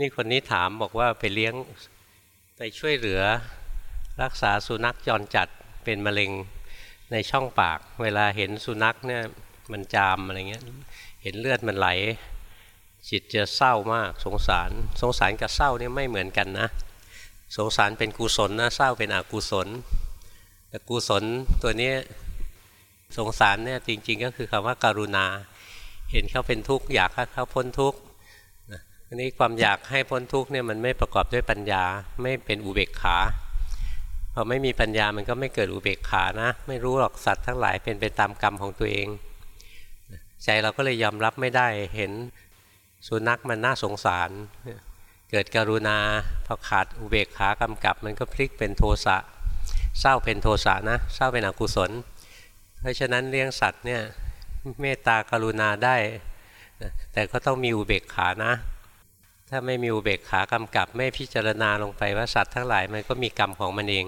นี่คนนี้ถามบอกว่าไปเลี้ยงไปช่วยเหลือ รักษาสุนัขจรจัดเป็นมะเร็งในช่องปาก เวลาเห็นสุนัขเนี่ยมันจามอะไรเงี้ยเห็นเลือดมันไหล จิตจะเศร้ามาก สงสาร สงสารกับเศร้านี่ไม่เหมือนกันนะ สงสารเป็นกุศลนะเศร้าเป็นอกุศล แต่กุศลตัวนี้สงสารเนี่ยจริง ๆ ก็คือคำว่าการุณา เห็นเขาเป็นทุกข์อยากให้เขาพ้นทุกข์ อันนี้ความอยากให้พ้นทุกข์เนี่ยมันไม่ประกอบด้วยปัญญาไม่เป็นอุเบกขาพอไม่มีปัญญามันก็ไม่เกิดอุเบกขานะ ไม่รู้หรอกสัตว์ทั้งหลายเป็นไปตามกรรมของตัวเอง ใจเราก็เลยยอมรับไม่ได้เห็นสุนัขมันน่าสงสาร เกิดกรุณาพอขาดอุเบกขากำกับ มันก็พลิกเป็นโทสะเศร้าเป็นโทสะนะเศร้าเป็นอกุศล เพราะฉะนั้นเลี้ยงสัตว์เนี่ยเมตตากรุณาได้ แต่ก็ต้องมีอุเบกขานะ ถ้าไม่มีอุเบกขากำกับ ไม่พิจารณาลงไปว่าสัตว์ทั้งหลายมันก็มีกรรมของมันเอง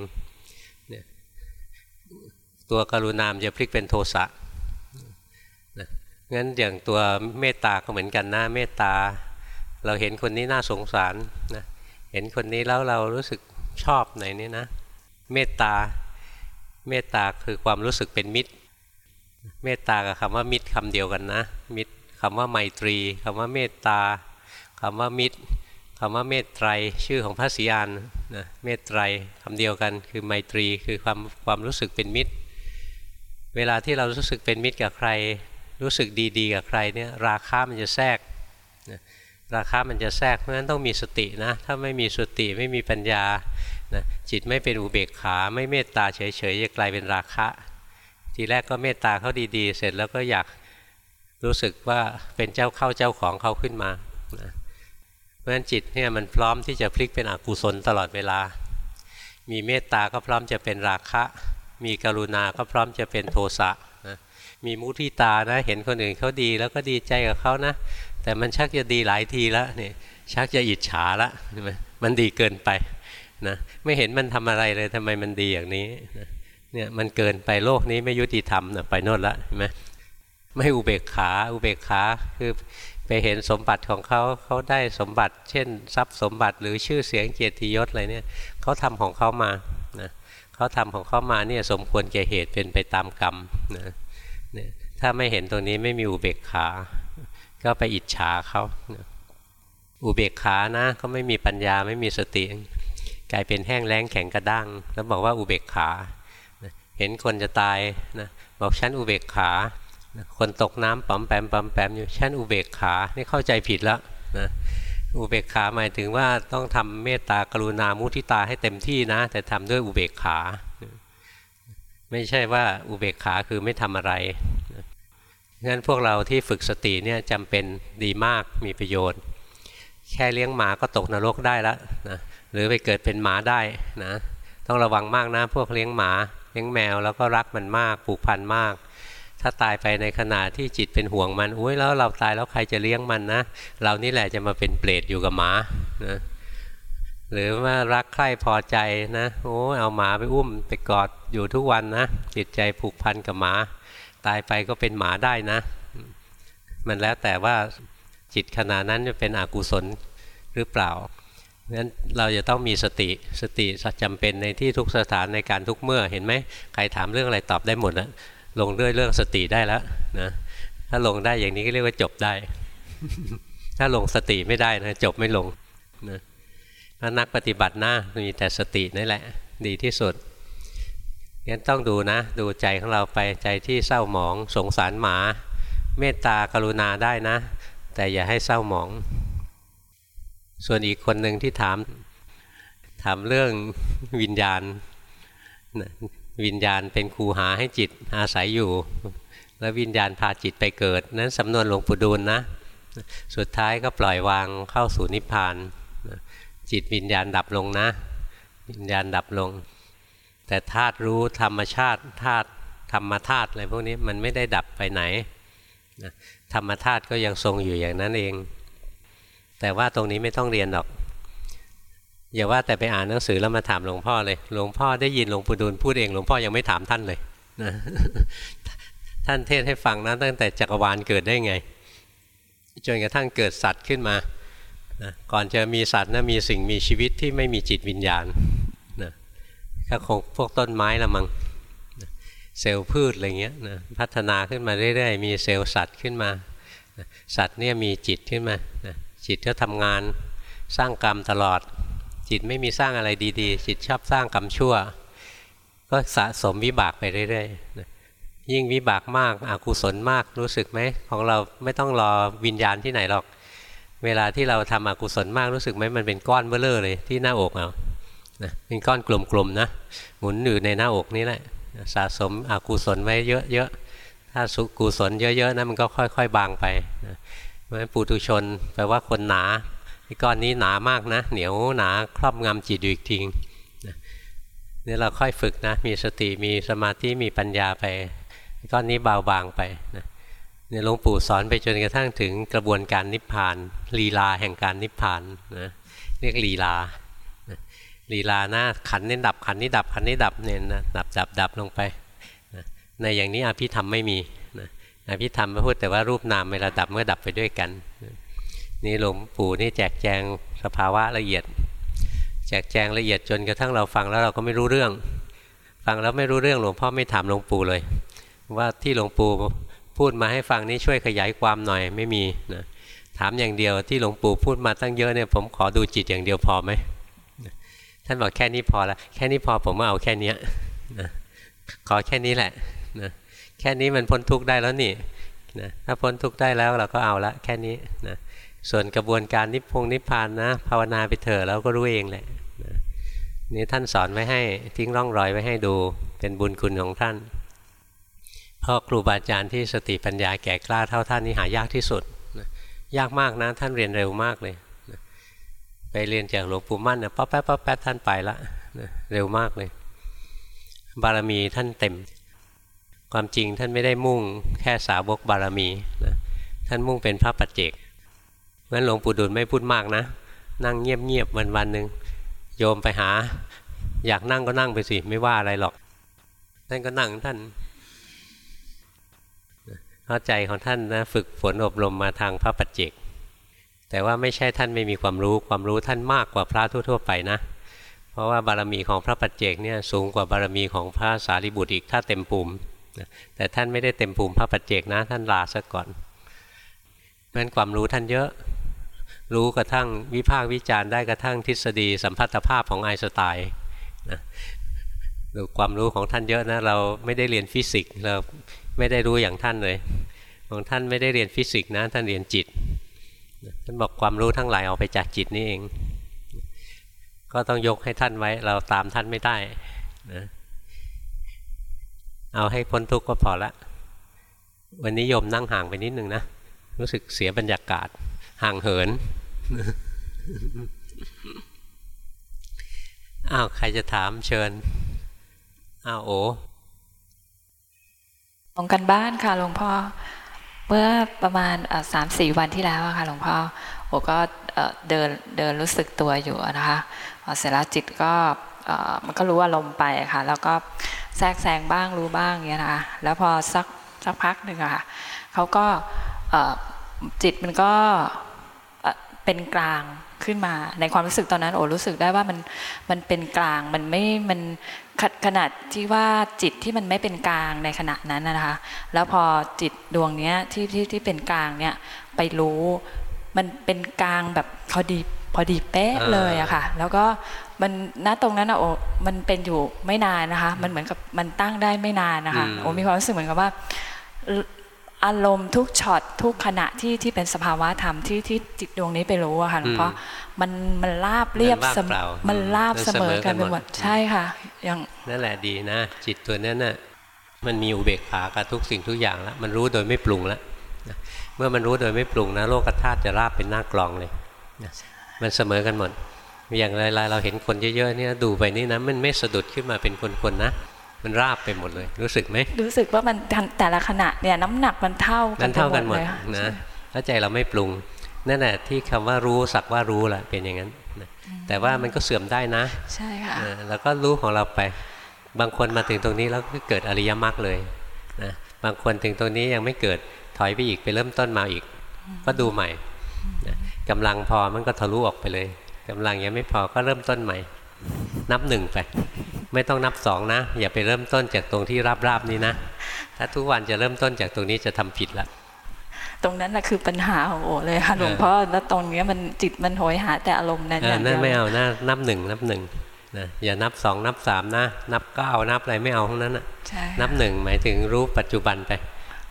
ตัวกรุณามจะพลิกเป็นโทสะงั้นอย่างตัวเมตตาก็เหมือนกันนะเมตตา เราเห็นคนนี้น่าสงสารนะเห็นคนนี้แล้วเรารู้สึกชอบหนนี่นะ เมตตาเมตตาคือความรู้สึกเป็นมิตร เมตตากับคำว่ามิตรคำเดียวกันนะ มิตรคำว่าไมตรีคำว่าเมตตา คำว่ามิตรคำว่าเมตไตรชื่อของพระศรีอานนะเมตไตรคำเดียวกันคือไมตรีคือความความรู้สึกเป็นมิตร เวลาที่เรารู้สึกเป็นมิตรกับใคร รู้สึกดีๆกับใครเนี่ยราคามันจะแทรกราคามันจะแทรกเพราะฉะนั้นต้องมีสตินะถ้าไม่มีสติไม่มีปัญญานะจิตไม่เป็นอุเบกขาไม่เมตตาเฉยๆจะกลายเป็นราคะ ทีแรกก็เมตตาเขาดีๆ เสร็จแล้วก็อยากรู้สึกว่าเป็นเจ้าเข้าเจ้าของเขาขึ้นมานะ เพราะฉะนั้นจิตเนี่ยมันพร้อมที่จะพลิกเป็นอกุศลตลอดเวลา มีเมตตาก็พร้อมจะเป็นราคะ มีกรุณาก็พร้อมจะเป็นโทสะมีมุทิตานะเห็นคนอื่นเขาดีแล้วก็ดีใจกับเขานะ แต่มันชักจะดีหลายทีแล้วนี่ชักจะอิจฉาละมันดีเกินไปนะไม่เห็นมันทำอะไรเลยทำไมมันดีอย่างนี้เนี่ยมันเกินไปโลกนี้ไม่ยุติธรรมนะไปโน่นละเห็นไหมไม่อุเบกขาอุเบกขาคือ ไปเห็นสมบัติของเขาเขาได้สมบัติ เช่น ทรัพย์สมบัติหรือชื่อเสียงเกียรติยศอะไรเนี่ยเขาทำของเขามานะเขาทำของเขามาเนี่ยสมควรแก่เหตุเป็นไปตามกรรมนะเนี่ยถ้าไม่เห็นตรงนี้ไม่มีอุเบกขา ก็ไปอิจฉาเขาอุเบกขานะก็ไม่มีปัญญาไม่มีสติ กลายเป็นแห้งแล้งแข็งกระด้างแล้วบอกว่าอุเบกขา เห็นคนจะตายนะบอกฉันอุเบกขา คนตกน้ำป๋อมแปมป๋อมแปมอยู่ฉันอุเบกขานี่เข้าใจผิดแล้วนะอุเบกขาหมายถึงว่าต้องทำเมตตากรุณามุทิตาให้เต็มที่นะ แต่ทำด้วยอุเบกขา ไม่ใช่ว่าอุเบกขาคือไม่ทำอะไรงั้นพวกเราที่ฝึกสติเนี่ยจำเป็นดีมากมีประโยชน์ แค่เลี้ยงหมาก็ตกนรกได้แล้วนะหรือไปเกิดเป็นหมาได้นะต้องระวังมากนะพวกเลี้ยงหมา เลี้ยงแมวแล้วก็รักมันมากผูกพันมาก ถ้าตายไปในขณะที่จิตเป็นห่วงมันอุ้ยแล้วเราตายแล้วใครจะเลี้ยงมันนะ เรานี่แหละจะมาเป็นเปรตอยู่กับหมานะหรือว่ารักใคร่พอใจนะโอ้เอาหมาไปอุ้มไปกอดอยู่ทุกวันนะจิตใจผูกพันกับหมา ตายไปก็เป็นหมาได้นะ มันแล้วแต่ว่าจิตขณะนั้นจะเป็นอกุศลหรือเปล่างั้นเราจะต้องมีสติสติจำเป็นในที่ทุกสถานในการทุกเมื่อเห็นไหมใครถามเรื่องอะไรตอบได้หมดแล้ว ลงด้วยเรื่องสติได้แล้วนะถ้าลงได้อย่างนี้ก็เรียกว่าจบได้ ถ้าลงสติไม่ได้นะจบไม่ลงนะถ้านักปฏิบัติหน้ามีแต่สตินี่แหละ ดีที่สุดงั้นต้องดูนะ ดูใจของเราไปใจที่เศร้าหมอง สงสารหมา เมตตากรุณาได้นะ แต่อย่าให้เศร้าหมอง ส่วนอีกคนหนึ่งที่ถาม ถามเรื่องวิญญาณ วิญญาณเป็นครูหาให้จิตอาศัยอยู่ แล้ววิญญาณพาจิตไปเกิด นั้นสำนวนหลวงปู่ดูลนะ สุดท้ายก็ปล่อยวางเข้าสู่นิพพาน จิตวิญญาณดับลงนะ วิญญาณดับลง แต่ธาตุรู้ธรรมชาติธาตุธรรมธาตุอะไรพวกนี้มันไม่ได้ดับไปไหนธรรมธาตุก็ยังทรงอยู่อย่างนั้นเอง แต่ว่าตรงนี้ไม่ต้องเรียนหรอก อย่าว่าแต่ไปอ่านหนังสือแล้วมาถามหลวงพ่อเลย หลวงพ่อได้ยินหลวงปู่ดูลพูดเองหลวงพ่อยังไม่ถามท่านเลยนะท่านเทศให้ฟังนะตั้งแต่จักรวาลเกิดได้ไง จนกระทั่งเกิดสัตว์ขึ้นมานะก่อนจะมีสัตว์นะมีสิ่งมีชีวิตที่ไม่มีจิตวิญญาณนะก็คงพวกต้นไม้ละมังนะเซลล์พืชอะไรเงี้ยนะพัฒนาขึ้นมาเรื่อยๆ มีเซลล์สัตว์ขึ้นมานะสัตว์เนี่ยมีจิตขึ้นมานะจิตก็ทำงานสร้างกรรมตลอด จิตไม่มีสร้างอะไรดีๆ จิตชอบสร้างกรรมชั่ว ก็สะสมวิบากไปเรื่อยๆยิ่งวิบากมากอากุศลมากรู้สึกไหมของเราไม่ต้องรอวิญญาณที่ไหนหรอก เวลาที่เราทำอกุศลมากรู้สึกไหมมันเป็นก้อนเบ้อเลอเลยที่หน้าอกเรานะเป็นก้อนกลมๆนะหมุนอยู่ในหน้าอกนี่แหละสะสมอกุศลไว้เยอะๆถ้าสุกุศลเยอะๆนะมันก็ค่อย ๆ บางไปนะเพราะฉะนั้นปุถุชนแปลว่าคนหนา ก้อนนี้หนามากนะ เหนียวหนาครอบงำจิตอยู่อีกทีนี่เราค่อยฝึกนะ มีสติมีสมาธิมีปัญญาไปก้อนนี้เบาบางไปนะเนี่ยหลวงปู่สอนไปจนกระทั่งถึงกระบวนการนิพพานลีลาแห่งการนิพพานนะเรียกลีลาลีลาหน้าขันนี้ดับขันนี้ดับขันนี้ดับเนี่ยนะดับดับดับลงไปนะในอย่างนี้อภิธรรมไม่มีนะอภิธรรมไม่พูดแต่ว่ารูปนามเวลาดับเมื่อดับไปด้วยกันนี่ นี่หลวงปู่นี่แจกแจงสภาวะละเอียด แจกแจงละเอียดจนกระทั่งเราฟังแล้วเราก็ไม่รู้เรื่อง ฟังแล้วไม่รู้เรื่องหลวงพ่อไม่ถามหลวงปู่เลย ว่าที่หลวงปู่พูดมาให้ฟังนี้ช่วยขยายความหน่อยไม่มีนะถามอย่างเดียวที่หลวงปู่พูดมาตั้งเยอะเนี่ยผมขอดูจิตอย่างเดียวพอไหมท่านบอกแค่นี้พอละแค่นี้พอผมเอาแค่นี้นะขอแค่นี้แหละนะแค่นี้มันพ้นทุกข์ได้แล้วนี่นะถ้าพ้นทุกข์ได้แล้วเราก็เอาละแค่นี้นะ ส่วนกระบวนการนิพพงนิพพานนะ ภาวนาไปเถอะแล้วก็รู้เองแหละนี่ท่านสอนไว้ให้ทิ้งร่องรอยไว้ให้ดูเป็นบุญคุณของท่านเพราะครูบาอาจารย์ที่สติปัญญาแก่กล้าเท่าท่านนี่หายากที่สุดยากมากนะ ท่านเรียนเร็วมากเลย ไปเรียนจากหลวงปู่มั่นนะป๊อปแป๊บป๊อปแป๊บท่านไปละนะเร็วมากเลย บารมีท่านเต็ม ความจริงท่านไม่ได้มุ่งแค่สาวกบารมีนะท่านมุ่งเป็นพระปัจเจก งั้นหลวงปู่ดุลไม่พูดมากนะ นั่งเงียบๆวันวันหนึ่งโยมไปหา อยากนั่งก็นั่งไปสิไม่ว่าอะไรหรอกท่านก็นั่งท่านเพราใจของท่านนะฝึกฝนอบรมมาทางพระปัจเจก แต่ว่าไม่ใช่ท่านไม่มีความรู้ความรู้ท่านมากกว่าพระทั่วๆไปนะ เพราะว่าบารมีของพระปัจเจกเนี่ยสูงกว่าบารมีของพระสารีบุตรอีกถ้าเต็มภูมิแต่ท่านไม่ได้เต็มภูมิพระปัจเจกนะ ท่านลาซะก่อนเพราะนั้นความรู้ท่านเยอะ รู้กระทั่งวิพากษ์วิจารณ์ได้กระทั่งทฤษฎีสัมพัทธภาพของไอน์สไตน์นะความรู้ของท่านเยอะนะเราไม่ได้เรียนฟิสิกส์เราไม่ได้รู้อย่างท่านเลย ของท่านไม่ได้เรียนฟิสิกส์นะท่านเรียนจิตท่านบอกความรู้ทั้งหลายออกไปจากจิตนี่เอง ก็ต้องยกให้ท่านไว้เราตามท่านไม่ได้นะเอาให้พ้นทุกข์ก็พอละ วันนี้โยมนั่งห่างไปนิดนึงนะ รู้สึกเสียบรรยากาศ ห่างเหินอ้าวใครจะถามเชิญอ้าวโอลงกันบ้านค่ะหลวงพ่อ เมื่อประมาณสามสี่วันที่แล้วค่ะหลวงพ่อโอก็เดินเดินรู้สึกตัวอยู่นะคะเสร็จแล้วจิตก็มันก็รู้อารมณ์ไปค่ะ แล้วก็แทรกแซงบ้างรู้บ้างเงี้ยนะคะแล้วพอสักสักพักหนึ่งอะค่ะเขาก็จิตมันก็ เป็นกลางขึ้นมา ในความรู้สึกตอนนั้นโอ้รู้สึกได้ว่ามันมันเป็นกลางมันไม่มันขนาดที่ว่าจิตที่มันไม่เป็นกลางในขณะนั้นนะคะ แล้วพอจิตดวงเนี้ยที่ที่ที่เป็นกลางเนี่ยไปรู้มันเป็นกลางแบบพอดีพอดีเป๊ะเลยอะค่ะ แล้วก็มันณตรงนั้นอะโอ้มันเป็นอยู่ไม่นานนะคะ มันเหมือนกับมันตั้งได้ไม่นานนะคะโอ้มีความรู้สึกเหมือนกับว่า อารมณ์ทุกช็อตทุกขณะที่ที่เป็นสภาวะธรรมที่ที่จิตดวงนี้ไปรู้อะค่ะหลวงพ่อมันมันราบเรียบเสมอมันราบเสมอกันไปหมดใช่ค่ะ อย่างนั่นแหละดีนะ จิตตัวนั้นน่ะมันมีอุเบกขากับทุกสิ่งทุกอย่างแล้วมันรู้โดยไม่ปรุงแล้วเมื่อมันรู้โดยไม่ปรุงนะโลกธาตุจะราบเป็นหน้ากลองเลยมันเสมอกันหมดอย่างไรเราเห็นคนเยอะๆเนี่ยดูไปนี่นะมันไม่สะดุดขึ้นมาเป็นคนๆนะ มันราบไปหมดเลย รู้สึกไหมรู้สึกว่ามันแต่ละขณะเนี่ยน้ำหนักมันเท่ากันเท่ากันหมดนะแล้วใจเราไม่ปรุงนั่นแหละที่คำว่ารู้สักว่ารู้แหละเป็นอย่างนั้นแต่ว่ามันก็เสื่อมได้นะ ใช่ค่ะแล้วก็รู้ของเราไป บางคนมาถึงตรงนี้แล้วก็เกิดอริยมรรคเลยนะบางคนถึงตรงนี้ยังไม่เกิดถอยไปอีกไปเริ่มต้นมาอีก ก็ดูใหม่กำลังพอมันก็ทะลุออกไปเลยกำลังยังไม่พอก็เริ่มต้นใหม่ นับหนึ่งไป ไม่ต้องนับสองนะ อย่าไปเริ่มต้นจากตรงที่ราบๆนี้นะ ถ้าทุกวันจะเริ่มต้นจากตรงนี้จะทำผิดละตรงนั้นแหละคือปัญหาของโอเลยค่ะหลวงพ่อแล้วตรงเนี้ยมันจิตมันโหยหาแต่อารมณ์นั้นเอออย่างเดีนั่ยนวไม่เอานะนับหนึ่งนับหนึ่งนะอย่านับสองนับสามนะ นับเก้านับอะไรไม่เอาทั้งนั้นนะใช่นับหนึ่งหมายถึงรู้ปัจจุบันไป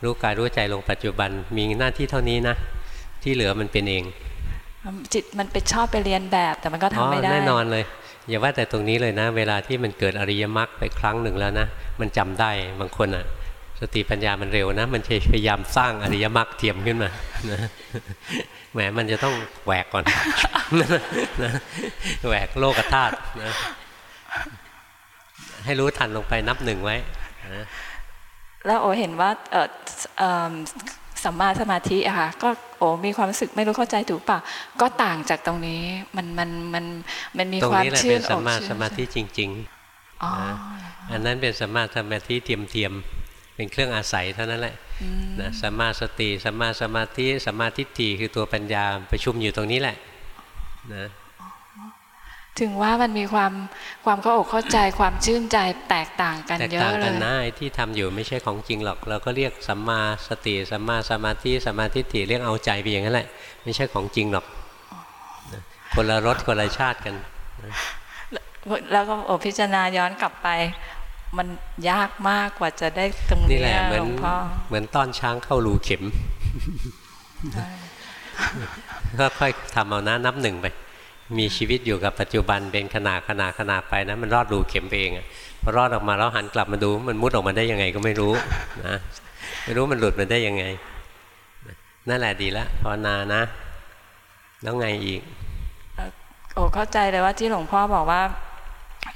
รู้กายรู้ใจลงปัจจุบันมีหน้าที่เท่านี้นะ ที่เหลือมันเป็นเองจิตมันไปชอบไปเรียนแบบแต่มันก็ทำไม่ได้แน่นอนเลย อย่าว่าแต่ตรงนี้เลยนะ เวลาที่มันเกิดอริยมรรคไปครั้งหนึ่งแล้วนะ มันจำได้บางคนอะ สติปัญญามันเร็วนะ มันพยายามสร้างอริยมรรคเทียมขึ้นมานะแหมมันจะต้องแหวกก่อนนะแหวกโลกธาตุนะให้รู้ทันลงไปนับหนึ่งไว้นะแล้วโอเห็นว่าเออเอิ่ม สัมมาสมาธิอะค่ะก็โอมีความรู้สึกไม่รู้เข้าใจถูกป่ะก็ต่างจากตรงนี้มันมันมันมันมีตรงความนี้แหละชื่เป็นนอสักมมาชื่นสมาธิจริงอ๋อๆอันนั้นเป็นสัมมาสมาธิเทียมเทียมๆเป็นเครื่องอาศัยเท่านั้นแหละอืมนะสัมมาสติสัมมาสมาธิสัมมาทิฏฐิคือตัวปัญญาประชุมอยู่ตรงนี้แหละนะ ถึงว่ามันมีความความเข้าอกเข้าใจความชื่นใจแตกต่างกันแตกเยอะต่างเลกันยนะไอ้ที่ทำอยู่ไม่ใช่ของจริงหรอก เราก็เรียกสัมมาสติสัมมาสมาธิสัมมาทิฏฐิเรียกเอาใจไปอย่างนั้นแหละ ไม่ใช่ของจริงหรอกนะคนละรสคนละชาติกันแล้วก็โอพิจารณาย้อนกลับไป มันยากมากกว่าจะได้ตรงนี่นี้แหละเหมืหอนลวงพ่อเหมือนต้อนช้างเข้ารูเข็มก็ค่อยทำเอานะนับหนึ่งไป มีชีวิตอยู่กับปัจจุบันเป็นขนาดขนาดขนาดไปนะมันรอดรูเข็มไปเองอะพอรอดออกมาแล้วหันกลับมาดู มันมุดออกมาได้ยังไงก็ไม่รู้นะไม่รู้มันหลุดมาได้ยังไง นั่นแหละดีแล้วภาวนานะ แล้วไงอีกโอ้เข้าใจเลยว่าที่หลวงพ่อบอกว่า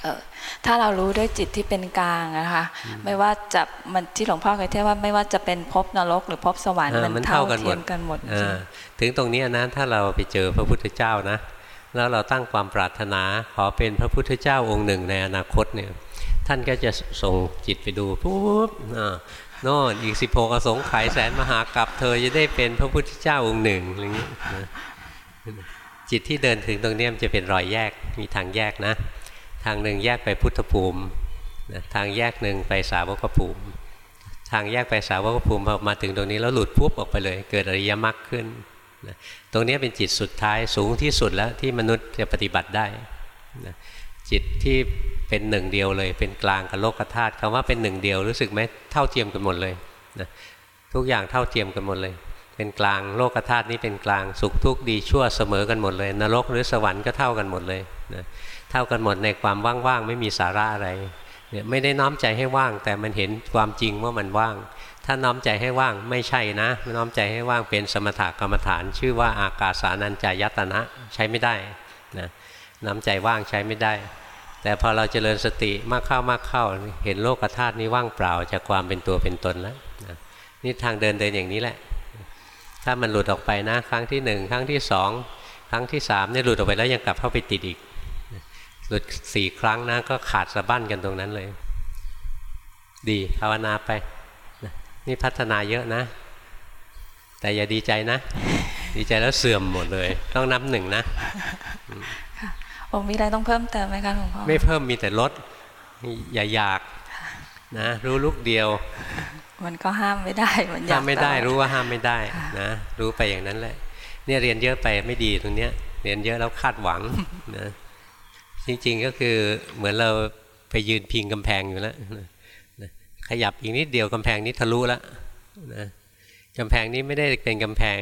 เออถ้าเรารู้ด้วยจิตที่เป็นกลางนะคะ ไม่ว่าจะมันที่หลวงพ่อเคยเทศว่าไม่ว่าจะเป็นภพนรก หรือภพสวรรค์อ่ามันมันเท่าเท่ากันหมเทีดยมกันหมดอ่าถึงตรงนี้นะถ้าเราไปเจอพระพุทธเจ้านะ แล้วเราตั้งความปรารถนาขอเป็นพระพุทธเจ้าองค์หนึ่งในอนาคตเนี่ยท่านก็จะส่งจิตไปดูปุ๊บอ่าโน่นอีกสิบหกอสงไขยแสนมหากรัปเธอจะได้เป็นพระพุทธเจ้าองค์หนึ่งอะไรอย่างนี้จิตที่เดินถึงตรงนี้มันจะเป็นรอยแยกมีทางแยกนะ ทางหนึ่งแยกไปพุทธภูมินะทางแยกหนึ่งไปสาวกภูมิ ทางแยกไปสาวกภูมิพอมาถึงตรงนี้แล้วหลุดปุ๊บออกไปเลย เกิดอริยมรรคขึ้น ตรงนี้เป็นจิตสุดท้ายสูงที่สุดแล้วที่มนุษย์จะปฏิบัติได้นะจิตที่เป็นหนึ่งเดียวเลย เป็นกลางกับโลกธาตุคำว่าเป็นหนึ่งเดียวรู้สึกไหมเท่าเทียมกันหมดเลยนะทุกอย่างเท่าเทียมกันหมดเลย เป็นกลางโลกธาตุนี้เป็นกลางสุขทุกข์ดีชั่วเสมอกันหมดเลย นรกหรือสวรรค์ก็เท่ากันหมดเลยนะเท่ากันหมดในความว่างๆไม่มีสาระอะไรเนี่ยไม่ได้น้อมใจให้ว่าง แต่มันเห็นความจริงว่ามันว่าง ถ้าน้อมใจให้ว่างไม่ใช่นะน้อมใจให้ว่างเป็นสมถกรรมฐาน ชื่อว่าอากาสานัญจายตนะใช้ไม่ได้นะน้อมใจว่างใช้ไม่ได้ แต่พอเราเจริญสติมากเข้ามากเข้า เห็นโลกธาตุนี้ว่างเปล่าจากความเป็นตัวเป็นตนแล้วนะนี่ทางเดินเดินอย่างนี้แหละ ถ้ามันหลุดออกไปนะ ครั้งที่หนึ่งครั้งที่สองครั้งที่สามเนี่ยหลุดออกไปแล้วยังกลับเข้าไปติดอีก หลุดสี่ครั้งนะก็ขาดสะบั้นกันตรงนั้นเลย ดีภาวนาไป นะนี่พัฒนาเยอะนะ แต่อย่าดีใจนะ ดีใจแล้วเสื่อมหมดเลย ต้องนับหนึ่งนะโอ้มีอะไรต้องเพิ่มเติมไหมคะหลวงพ่อไม่เพิ่มมีแต่ลดอย่าอยากนะรู้ลูกเดียว มันก็ห้ามไม่ได้มันอยาห้ากมไม่ได้ตลอรู้ว่าห้ามไม่ได้นะรู้ไปอย่างนั้นแหละ เนี่ยเรียนเยอะไปไม่ดีตรงเนี้ย เรียนเยอะแล้วคาดหวังนะจริงๆก็คือเหมือนเราไปยืนพิงกำแพงอยู่แล้วนะ ขยับอีกนิดเดียวกำแพงนี้ทะลุแล้วนะกำแพงนี้ไม่ได้เป็นกำแพง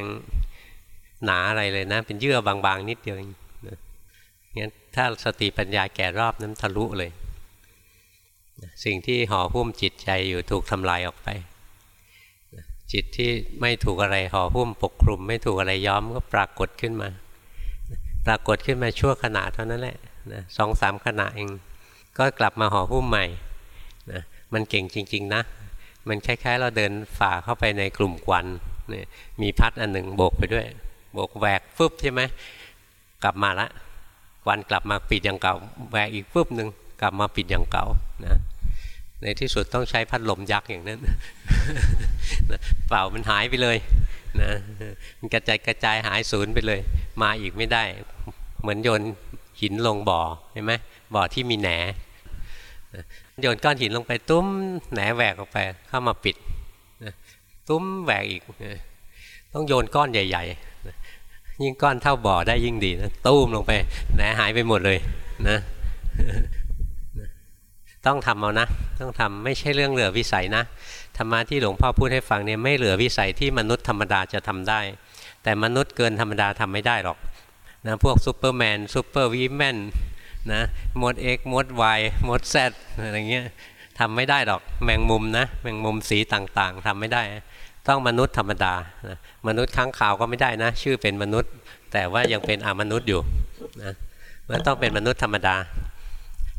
หนาอะไรเลยนะ เป็นเยื่อบางๆ นิดเดียวเองนะงั้นถ้าสติปัญญาแก่รอบนั้นทะลุเลยนะสิ่งที่ห่อหุ้มจิตใจอยู่ถูกทำลายออกไปจิตที่ไม่ถูกอะไรห่อหุ้มปกคลุม ไม่ถูกอะไรย้อมก็ปรากฏขึ้นมา ปรากฏขึ้นมาชั่วขณะเท่านั้นแหละนะสองสามขณะเอง ก็กลับมาห่อหุ้มใหม่ มันเก่งจริง ๆ นะ มันคล้ายๆ เราเดินฝ่าเข้าไปในกลุ่มควันเนี่ยมีพัดอันหนึ่งโบกไปด้วย โบกแหวกฟึบใช่ไหมกลับมาละควันกลับมาปิดอย่างเก่าแหวกอีกฟึบหนึ่งกลับมาปิดอย่างเก่านะในที่สุดต้องใช้พัดลมยักษ์อย่างนั้นเป่ามันหายไปเลยนะมันกระจายกระจายหายศูนย์ไปเลย มาอีกไม่ได้ เหมือนโยนหินลงบ่อเห็นไหมบ่อที่มีแหน โยนก้อนหินลงไปตุ้มแหนแหวกออกไปเข้ามาปิดตุ้มแหวกอีกต้องโยนก้อนใหญ่ ๆ ยิ่งก้อนเท่าบ่อได้ยิ่งดีนะตุ้มลงไปแหนหายไปหมดเลยนะต้องทำเอานะ ต้องทำไม่ใช่เรื่องเหลือวิสัยนะธรรมะที่หลวงพ่อพูดให้ฟังเนี่ยไม่เหลือวิสัยที่มนุษย์ธรรมดาจะทำได้ แต่มนุษย์เกินธรรมดาทำไม่ได้หรอกนะพวกซูเปอร์แมน superwoman นะมดเอ็กมดวายมดแซดอะไรเงี้ยทำไม่ได้หรอกแมงมุมนะแมงมุมสีต่างๆทำไม่ได้ ต้องมนุษย์ธรรมดานะมนุษย์ค้างคาวก็ไม่ได้นะ ชื่อเป็นมนุษย์ แต่ว่ายังเป็นอมนุษย์อยู่นะมันต้องเป็นมนุษย์ธรรมดา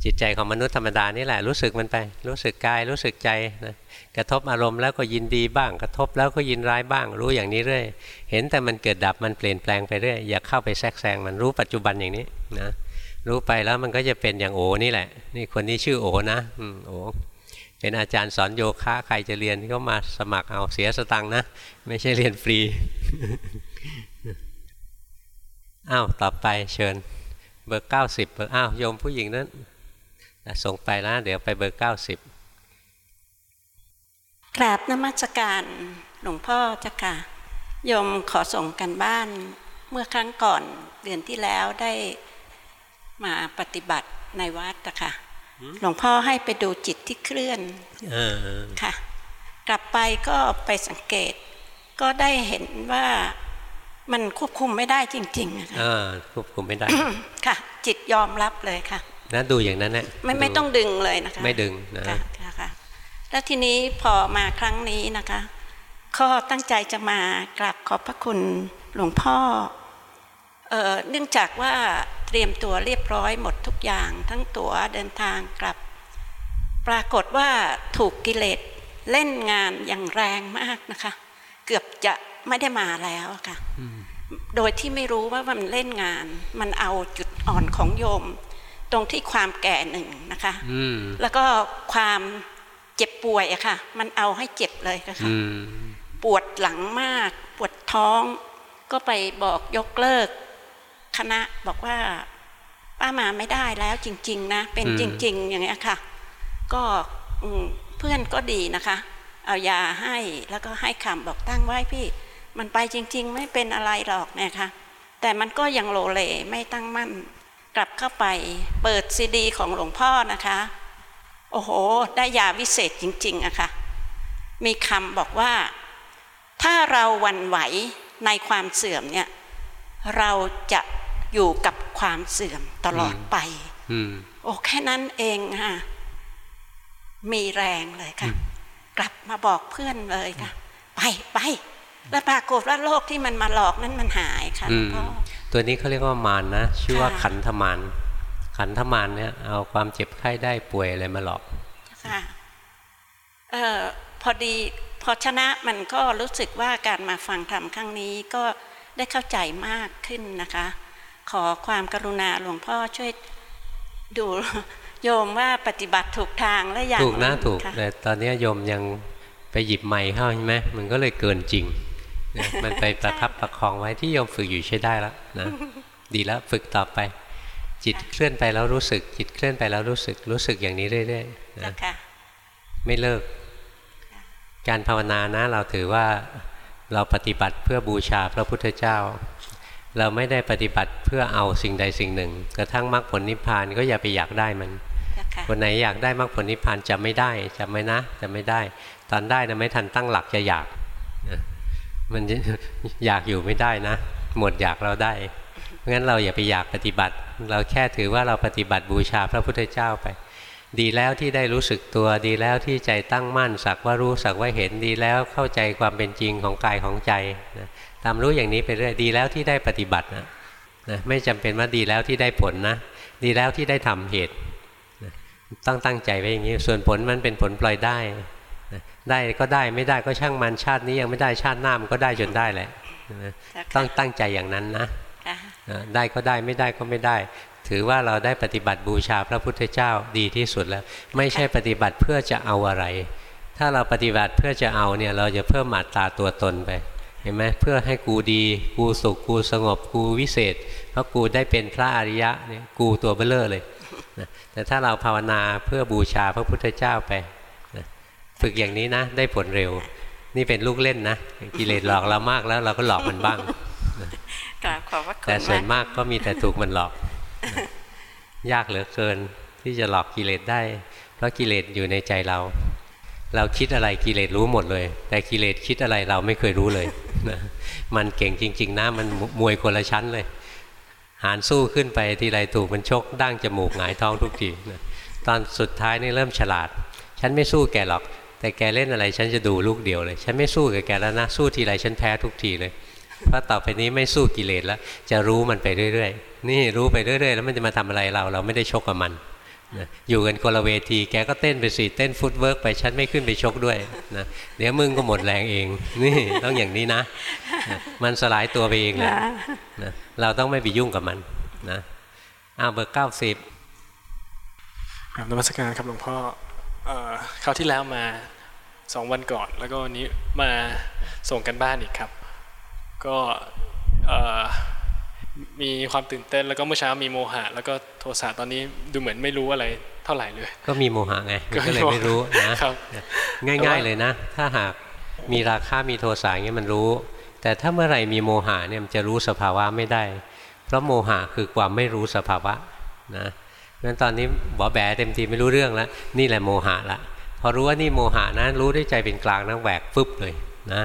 จิตใจของมนุษย์ธรรมดานี่แหละรู้สึกมันไป รู้สึกกายรู้สึกใจนะกระทบอารมณ์แล้วก็ยินดีบ้าง กระทบแล้วก็ยินร้ายบ้าง รู้อย่างนี้เรื่อยเห็นแต่มันเกิดดับมันเปลี่ยนแปลงไปเรื่อยอย่าเข้าไปแทรกแซงมันรู้ปัจจุบันอย่างนี้นะ รู้ไปแล้วมันก็จะเป็นอย่างโอนี่แหละ นี่คนนี้ชื่อโอนะอืมโอเป็นอาจารย์สอนโยคะใครจะเรียนก็มาสมัครเอาเสียสตังค์นะ ไม่ใช่เรียนฟรีอ้าวต่อไปเชิญ เบอร์เก้าสิบเบอร์อ้าวโยมผู้หญิงนั้นส่งไปแล้วเดี๋ยวไปเบอร์เก้าสิบกราบนมัสการหลวงพ่อจ้ะค่ะโยมขอส่งกันบ้าน เมื่อครั้งก่อนเดือนที่แล้วได้ มาปฏิบัติในวัดนะคะหลวงพ่อให้ไปดูจิตที่เคลื่อนค่ะ กลับไปก็ไปสังเกต ก็ได้เห็นว่ามันควบคุมไม่ได้จริงๆนะคะควบคุมไม่ได้ค่ะ จิตยอมรับเลยค่ะนะดูอย่างนั้นแหละไม่ไม่ต้องดึงเลยนะคะ ไม่ดึงนะค่ะแล้วทีนี้พอมาครั้งนี้นะคะก็ตั้งใจจะมากราบขอบพระคุณหลวงพ่อ เออเนื่องจากว่าเตรียมตัวเรียบร้อยหมดทุกอย่าง ทั้งตั๋วเดินทางกลับ ปรากฏว่าถูกกิเลสเล่นงานอย่างแรงมากนะคะ เกือบจะไม่ได้มาแล้วค่ะโดยที่ไม่รู้ว่ามันเล่นงาน มันเอาจุดอ่อนของโยม ตรงที่ความแก่หนึ่งนะคะแล้วก็ความเจ็บป่วยอะค่ะ มันเอาให้เจ็บเลยค่ะปวดหลังมาก ปวดท้อง ก็ไปบอกยกเลิก คณะบอกว่าป้ามาไม่ได้แล้วจริง ๆ นะ เป็นจริง ๆ อย่างเงี้ยค่ะ ก็เพื่อนก็ดีนะคะ เอายาให้แล้วก็ให้คำบอกตั้งไว้พี่ มันไปจริง ๆ ไม่เป็นอะไรหรอกนะคะแต่มันก็ยังโลเลไม่ตั้งมั่น กลับเข้าไปเปิดซีดี ของหลวงพ่อนะคะ โอ้โห ได้ยาวิเศษจริง ๆอะคะ่ะ มีคำบอกว่า ถ้าเราวันไหวในความเสื่อมเนี่ย เราจะ อยู่กับความเสื่อมตลอดไปโอ้แค่นั้นเองค่ะมีแรงเลยค่ะ กลับมาบอกเพื่อนเลยค่ะ ไปไปแล้วปรากฏว่าโรคที่มันมาหลอกนั้นมันหายค่ะพ่อตัวนี้เขาเรียกว่ามานนะชื่อว่าขันธมานขันธมานเนี่ยเอาความเจ็บไข้ได้ป่วยอะไรมาหลอกค่ะเออพอดีพอชนะมันก็รู้สึกว่าการมาฟังธรรมครั้งนี้ก็ได้เข้าใจมากขึ้นนะคะ ขอความกรุณาหลวงพ่อช่วยดูโยมว่าปฏิบัติถูกทางและอย่างถูกนะถูกแต่ตอนนี้โยมยังไปหยิบใหม่เข้าใช่ไหมมันก็เลยเกินจริง มันไปประคับประคองไว้ที่โยมฝึกอยู่ใช้ได้แล้วนะดีแล้วฝึกต่อไป จิตเคลื่อนไปแล้วรู้สึก จิตเคลื่อนไปแล้วรู้สึกรู้สึกอย่างนี้เรื่อยๆนะไม่เลิก การภาวนานะเราถือว่าเราปฏิบัติเพื่อบูชาพระพุทธเจ้า เราไม่ได้ปฏิบัติเพื่อเอาสิ่งใดสิ่งหนึ่ง กระทั่งมรรคผลนิพพานก็อย่าไปอยากได้มันคนไหนอยากได้มรรคผลนิพพานจะไม่ได้จะไม่นะจะไม่ได้ ตอนได้นะไม่ทันตั้งหลักจะอยากมันอยากอยู่ไม่ได้นะ หมดอยากเราได้งั้นเราอย่าไปอยากปฏิบัติ เราแค่ถือว่าเราปฏิบัติบูชาพระพุทธเจ้าไป ดีแล้วที่ได้รู้สึกตัวดีแล้วที่ใจตั้งมั่นสักว่ารู้สักว่าเห็นดีแล้วเข้าใจความเป็นจริงของกายของใจนะตามรู้อย่างนี้ไปเรื่อยดีแล้วที่ได้ปฏิบัตินะนะไม่จำเป็นว่าดีแล้วที่ได้ผลนะ ดีแล้วที่ได้ทำเหตุนะต้องตั้งใจไว้อย่างนี้ ส่วนผลมันเป็นผลปล่อยได้ได้ก็ได้ไม่ได้ก็ช่างมันชาตินี้ยังไม่ได้ชาติหน้ามันก็ได้จนได้แหละต้องตั้งใจอย่างนั้นนะได้ก็ได้ไม่ได้ก็ไม่ได้ ถือว่าเราได้ปฏิบัติบูชาพระพุทธเจ้าดีที่สุดแล้ว ไม่ใช่ปฏิบัติเพื่อจะเอาอะไร ถ้าเราปฏิบัติเพื่อจะเอาเนี่ยเราจะเพิ่มมาตราตัวตนไปห็นไหมเพื่อให้กูดี กูสุขกูสงบกูวิเศษ เพราะกูได้เป็นพระอริยะเนี่ยกูตัวเบลเลอร์เลยนะแต่ถ้าเราภาวนาเพื่อบูชาพระพุทธเจ้าไปนะฝึกอย่างนี้นะ ได้ผลเร็ว นี่เป็นลูกเล่นนะกิเลสหลอกเรามากแล้วเราก็หลอกมันบ้างกราบขอบพระคุณแต่ส่วนมากก็มีแต่ถูกมันหลอก ยากเหลือเกินที่จะหลอกกิเลสได้ เพราะกิเลสอยู่ในใจเรา เราคิดอะไรกิเลสรู้หมดเลย แต่กิเลสคิดอะไรเราไม่เคยรู้เลยนะมันเก่งจริง ๆนะมันมวยคนละชั้นเลย หารสู้ขึ้นไปทีไรถูกมันชกดั้งจมูกหงายท้องทุกทีนะตอนสุดท้ายนี่เริ่มฉลาด ฉันไม่สู้แกหรอก แต่แกเล่นอะไรฉันจะดูลูกเดียวเลย ฉันไม่สู้กับแกแล้วนะสู้ทีไรฉันแพ้ทุกทีเลย เพราะต่อไปนี้ไม่สู้กิเลสแล้ว จะรู้มันไปเรื่อย ๆ นี่รู้ไปเรื่อยๆแล้วมันจะมาทำอะไรเรา เราไม่ได้ชกกับมันนะอยู่กันคนละเวที แกก็เต้นไปสิเต้นฟุตเวิร์กไปฉันไม่ขึ้นไปชกด้วยนะเดี๋ยวมึงก็หมดแรงเอง นี่ต้องอย่างนี้นะนะมันสลายตัวไปเองเลยนะเราต้องไม่ไปยุ่งกับมันนะอ้าวเบอร์เก้าสิบครับนมัสการครับหลวงพ่อคราวที่แล้วมาสองวันก่อน แล้วก็วันนี้มาส่งกันบ้านอีกครับ ก็ มีความตื่นเต้นแล้วก็เมื่อเช้ามีโมหะ แล้วก็โทสะตอนนี้ดูเหมือนไม่รู้อะไรเท่าไหร่เลย ก็มีโมหะไงก็เลยไม่รู้นะง่าย ๆเลยนะ ถ้าหากมีราคามีโทสะเงี้ยมันรู้ แต่ถ้าเมื่อไหร่มีโมหะเนี่ยมันจะรู้สภาวะไม่ได้ เพราะโมหะคือความไม่รู้สภาวะนะงั้นตอนนี้บอแบเต็มทีไม่รู้เรื่องแล้วนี่แหละโมหะละพอรู้ว่านี่โมหะนะรู้ด้วยใจเป็นกลางนะแหวกฟึบเลยนะ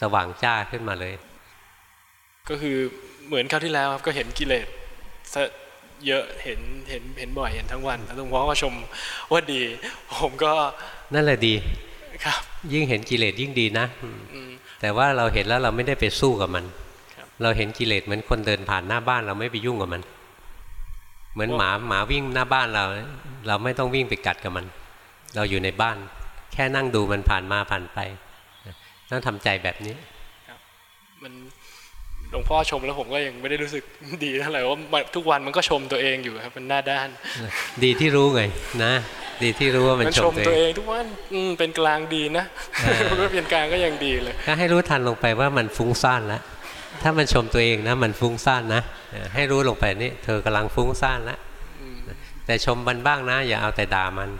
สว่างจ้าขึ้นมาเลย ก็คือ เหมือนคราวที่แล้วครับก็เห็นกิเลสเยอะเห็นเห็นเห็นบ่อยเห็นทั้งวันแล้วหลวงพ่อก็ชมว่าดี ผมก็นั่นแหละดีครับ ยิ่งเห็นกิเลสยิ่งดีนะแต่ว่าเราเห็นแล้วเราไม่ได้ไปสู้กับมันเราเห็นกิเลสเหมือนคนเดินผ่านหน้าบ้านเราไม่ไปยุ่งกับมัน เหมือนหมาหมาวิ่งหน้าบ้านเรา เราไม่ต้องวิ่งไปกัดกับมัน เราอยู่ในบ้าน แค่นั่งดูมันผ่านมาผ่านไปต้องทำใจแบบนี้มันห ลวงพ่อชมแล้วผมก็ยังไม่ได้รู้สึกดีเท่าไหร่ว่าทุกวันมันก็ชมตัวเองอยู่ครับ มันหน้าด้าน ดีที่รู้ไงนะ ดีที่รู้ว่ามันชมตัวเองทุกวันเป็นกลางดีนะก็เป็นกลางก็ยังดีเลยก็ให้รู้ทันลงไปว่ามันฟุ้งซ่านแล้วถ้ามันชมตัวเองนะ มันฟุ้งซ่านนะให้รู้ลงไปนี่เธอกำลังฟุ้งซ่านแล้วแต่ชมมันบ้างนะ อย่าเอาแต่ด่ามัน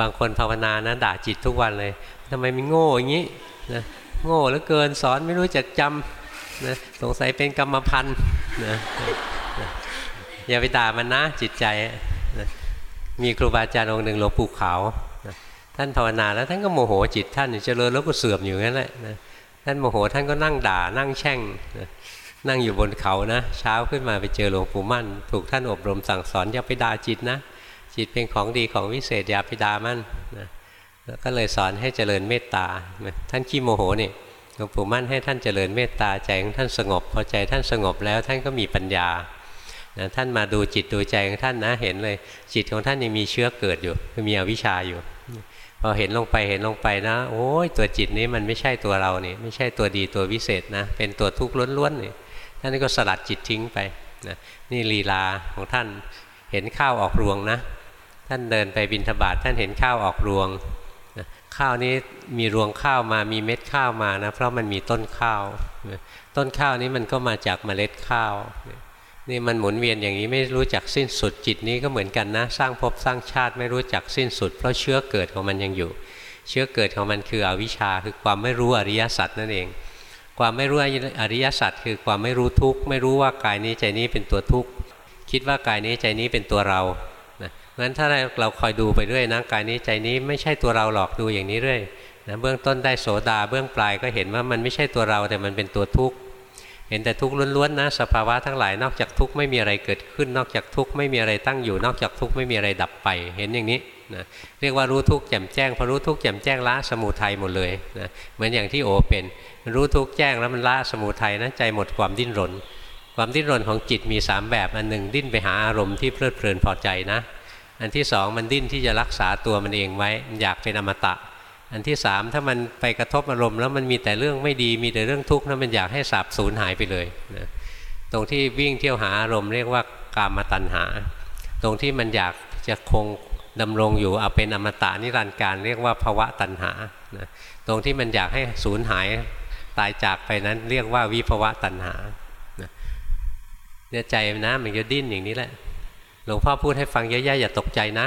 บางคนภาวนานะด่าจิตทุกวันเลยทำไมมันโง่อย่างนี้นะโง่เหลือเกินสอนไม่รู้จักจำ นะสงสัยเป็นกรรมพันธุ์นะอย่าไปด่ามันนะจิตใจนะมีครูบาอาจารย์องค์หนึ่งหลวงปู่ขาวนะท่านภาวนาแล้วท่านก็โมโหจิตท่านเจริญแล้วก็เสื่อมอยู่งั้นแหละนะท่านโมโหท่านก็นั่งด่านั่งแช่งนะนั่งอยู่บนเขานะเช้าขึ้นมาไปเจอหลวงปู่มั่น ถูกท่านอบรมสั่งสอนอย่าไปด่าจิตนะ จิตเป็นของดีของวิเศษอย่าไปด่ามันนะก็เลยสอนให้เจริญเมตตาท่านขี้โมโหนี่ หลวงปู่มั่นให้ท่านเจริญเมตตาใจของท่านสงบ พอใจท่านสงบแล้วท่านก็มีปัญญานะท่านมาดูจิตดูใจของท่านนะเห็นเลย จิตของท่านยังมีเชื้อเกิดอยู่คือมีอวิชชาอยู่พอเห็นลงไปเห็นลงไปนะ โอ้ยตัวจิตนี้มันไม่ใช่ตัวเรานี่ไม่ใช่ตัวดีตัววิเศษนะ เป็นตัวทุกข์ล้วนๆนี่ท่านก็สลัดจิตทิ้งไปนะนี่ลีลาของท่านเห็นข้าวออกรวงนะ ท่านเดินไปบินทบาทท่านเห็นข้าวออกรวง ข้าวนี้มีรวงข้าวมามีเม็ดข้าวมานะเพราะมันมีต้นข้าว ต้นข้าวนี้มันก็มาจากเมล็ดข้าว นี่มันหมุนเวียนอย่างนี้ไม่รู้จักสิ้นสุดจิตนี้ก็เหมือนกันนะ สร้างภพสร้างชาติไม่รู้จักสิ้นสุด เพราะเชื้อเกิดของมันยังอยู่ เชื้อเกิดของมันคืออวิชชาคือความไม่รู้อริยสัจนั่นเอง ความไม่รู้อริยสัจคือความไม่รู้ทุกข์ไม่รู้ว่ากายนี้ใจนี้เป็นตัวทุกข์คิดว่ากายนี้ใจนี้เป็นตัวเรา งั้นถ้าเราคอยดูไปเรื่อยนะกายนี้ใจนี้ไม่ใช่ตัวเราหรอกดูอย่างนี้เรื่อยนะเบื้องต้นได้โสดาเบื้องปลายก็เห็นว่ามันไม่ใช่ตัวเราแต่มันเป็นตัวทุกข์เห็นแต่ทุกข์ล้วนๆนะสภาวะทั้งหลายนอกจากทุกข์ไม่มีอะไรเกิดขึ้น นอกจากทุกข์ไม่มีอะไรตั้งอยู่ นอกจากทุกข์ไม่มีอะไรดับไป เห็นอย่างนี้นะเรียกว่ารู้ทุกข์แจ่มแจ้งพอรู้ทุกข์แจ่มแจ้งละสมุทัยหมดเลยนะเหมือนอย่างที่โอเป็นรู้ทุกข์แจ้งแล้วมันละสมุทัยนะใจหมดความดิ้นรน ความดิ้นรนของจิตมี 3 แบบอันหนึ่งดิ้นไปหาอารมณ์ที่เพลิดเพลินพอใจนะ อันที่สองมันดิ้นที่จะรักษาตัวมันเองไว้มันอยากเป็นอมตะ อันที่สามถ้ามันไปกระทบอารมณ์แล้วมันมีแต่เรื่องไม่ดีมีแต่เรื่องทุกข์นั้นมันอยากให้สาบสูญหายไปเลยนะตรงที่วิ่งเที่ยวหาอารมณ์เรียกว่ากามตัณหา ตรงที่มันอยากจะคงดำรงอยู่เอาเป็นอมตะนิรันดร์การเรียกว่าภวะตัณหานะตรงที่มันอยากให้สูญหายตายจากไปนั้นเรียกว่าวิภวะตัณหาเนี่ยใจนะมันจะดิ้นอย่างนี้แหละ หลวงพ่อพูดให้ฟังเยอะๆอย่าตกใจนะ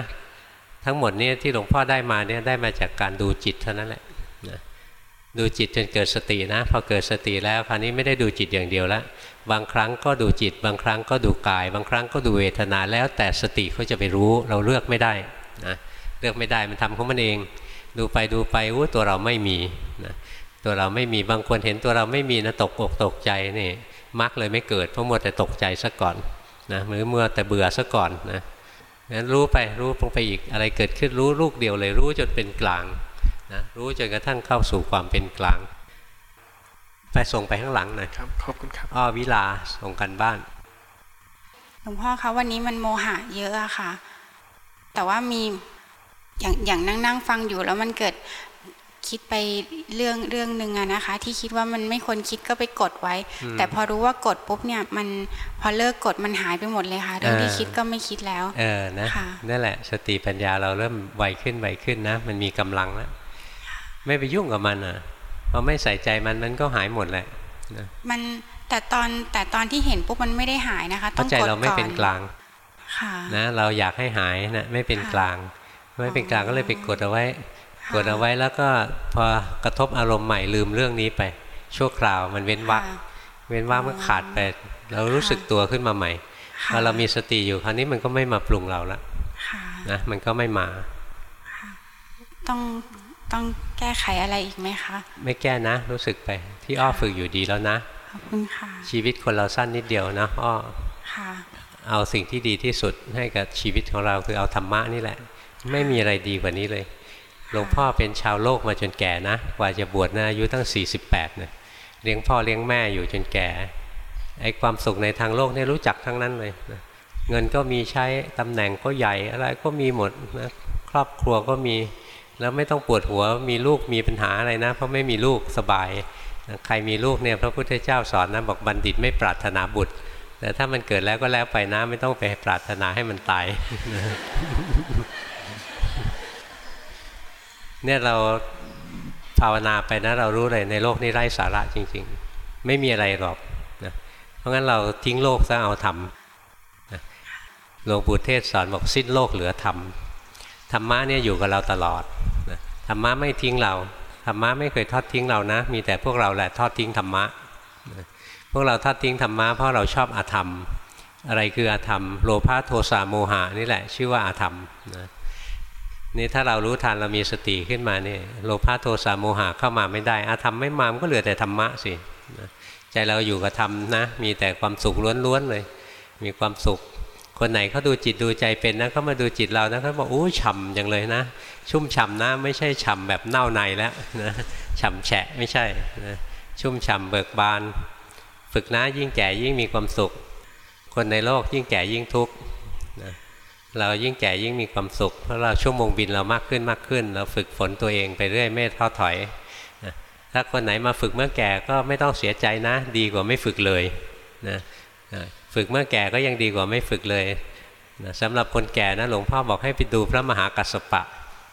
ทั้งหมดนี้ที่หลวงพ่อได้มาเนี่ยได้มาจากการดูจิตเท่านั้นแหละนะดูจิตจนเกิดสตินะพอเกิดสติแล้วคราวนี้ไม่ได้ดูจิตอย่างเดียวล้วบางครั้งก็ดูจิต บางครั้งก็ดูกาย บางครั้งก็ดูเวทนาแล้วแต่สติเขาจะไปรู้เราเลือกไม่ได้นะเลือกไม่ได้มันทำของมันเอง ดูไปดูไปอู้ตัวเราไม่มีนะตัวเราไม่มีบางคนเห็นตัวเราไม่มีนะตกอกตกใจนี่มักเลยไม่เกิดเพราะมัวแต่ตกใจซะก่อน นะหรือเมื่อแต่เบื่อซะก่อนนะงั้นรู้ไปรู้ลงไปอีกอะไรเกิดขึ้นรู้ลูกเดียวเลย รู้จนเป็นกลางนะรู้จนกระทั่งเข้าสู่ความเป็นกลาง ไปส่งไปข้างหลังหน่อยครับขอบคุณครับอ้อวิลาส่งกันบ้านหลวงพ่อคะวันนี้มันโมหะเยอะอะค่ะ แต่ว่ามีอย่างอย่างนั่งนั่งฟังอยู่แล้วมันเกิด คิดไปเรื่องเรื่องหนึ่งอะนะคะ ที่คิดว่ามันไม่ควรคิดก็ไปกดไว้อืมแต่พอรู้ว่ากดปุ๊บเนี่ยมันพอเลิกกดมันหายไปหมดเลยค่ะเรื่องที่เออคิดก็ไม่คิดแล้ว เออนะค่ะนั่นแหละ สติปัญญาเราเริ่มไวขึ้นไวขึ้นนะ มันมีกำลังแล้วไม่ไปยุ่งกับมันอะพอไม่ใส่ใจมันมันก็หายหมดแหละนะมันแต่ตอนแต่ตอนที่เห็นปุ๊บมันไม่ได้หายนะคะเพต้อราะงใจกดเราไม่ก่อนเป็นกลางค่ะนะเราอยากให้หายนะไม่เป็นค่ะกลาง ไม่เป็นกลางก็เลยไปกดเอาไว้ค่ะ กดเอาไว้แล้วก็พอกระทบอารมณ์ใหม่ลืมเรื่องนี้ไป ชั่วคราวมันเว้นวักค่ะเว้นวักมันขาดไปเรารู้สึกตัวขึ้นมาใหม่พค่ะอเรามีสติอยู่คราวนี้มันก็ไม่มาปรุงเราละค่ะนะมันก็ไม่มาต้องต้องแก้ไขอะไรอีกไหมคะ ไม่แก้นะ รู้สึกไปที่อ้อฝึกอยู่ดีแล้วนะขอบคุณค่ะชีวิตคนเราสั้นนิดเดียวนะอ้อค่ะเอาสิ่งที่ดีที่สุดให้กับชีวิตของเราคือเอาธรรมะนี่แหละ ไม่มีอะไรดีกว่านี้เลย หลวงพ่อเป็นชาวโลกมาจนแก่นะกว่าจะบวชนะอายุตั้ง 48นะเลี้ยงพ่อเลี้ยงแม่อยู่จนแก่ไอ้ความสุขในทางโลกเนี่ยรู้จักทั้งนั้นเลยนะเงินก็มีใช้ตำแหน่งก็ใหญ่อะไรก็มีหมดนะครอบครัวก็มีแล้วไม่ต้องปวดหัวมีลูกมีปัญหาอะไรนะ เพราะไม่มีลูกสบายนะใครมีลูกเนี่ยพระพุทธเจ้าสอนนะบอกบัณฑิตไม่ปรารถนาบุตร แต่ถ้ามันเกิดแล้วก็แล้วไปนะ ไม่ต้องไปปรารถนาให้มันตาย เนี่ยเราภาวนาไปนะเรารู้เลยในโลกนี้ไร้สาระจริง ๆ ไม่มีอะไรหรอกนะเพราะงั้นเราทิ้งโลกซะเอาธรรมหลวงปู่เทศสอนบอกสิ้นโลกเหลือธรรมธรรมะเนี่ยอยู่กับเราตลอดนะธรรมะไม่ทิ้งเราธรรมะไม่เคยทอดทิ้งเรานะ มีแต่พวกเราแหละทอดทิ้งธรรมะนะพวกเราทอดทิ้งธรรมะเพราะเราชอบอาธรรม อะไรคืออาธรรม โลภะโทสะโมหะนี่แหละ ชื่อว่าอาธรรมนะ นี่ถ้าเรารู้ทันเรามีสติขึ้นมาเนี่ยโลภะโทสะโมหะเข้ามาไม่ได้อาธรรมไม่มามันก็เหลือแต่ธรรมะสิใจเราอยู่กับธรรมนะ มีแต่ความสุขล้วนๆเลย มีความสุข คนไหนเขาดูจิตดูใจเป็นนะเขามาดูจิตเรานะเขาบอกโอ้ฉ่ำจังเลยนะ ชุ่มฉ่ำนะ ไม่ใช่ฉ่ำแบบเน่าในแล้วนะฉ่ำแฉะไม่ใช่นะชุ่มฉ่ำเบิกบาน ฝึกนะยิ่งแก่ยิ่งมีความสุข คนในโลกยิ่งแก่ยิ่งทุกข์นะ เรายิ่งแก่ยิ่งมีความสุข เพราะเราชั่วโมงบินเรามากขึ้นมากขึ้น เราฝึกฝนตัวเองไปเรื่อยไม่ท้อถอยถ้าคนไหนมาฝึกเมื่อแก่ก็ไม่ต้องเสียใจนะ ดีกว่าไม่ฝึกเลยนะฝึกเมื่อแก่ก็ยังดีกว่าไม่ฝึกเลยนะสำหรับคนแก่นะหลวงพ่อบอกให้ไปดูพระมหากัสสปะ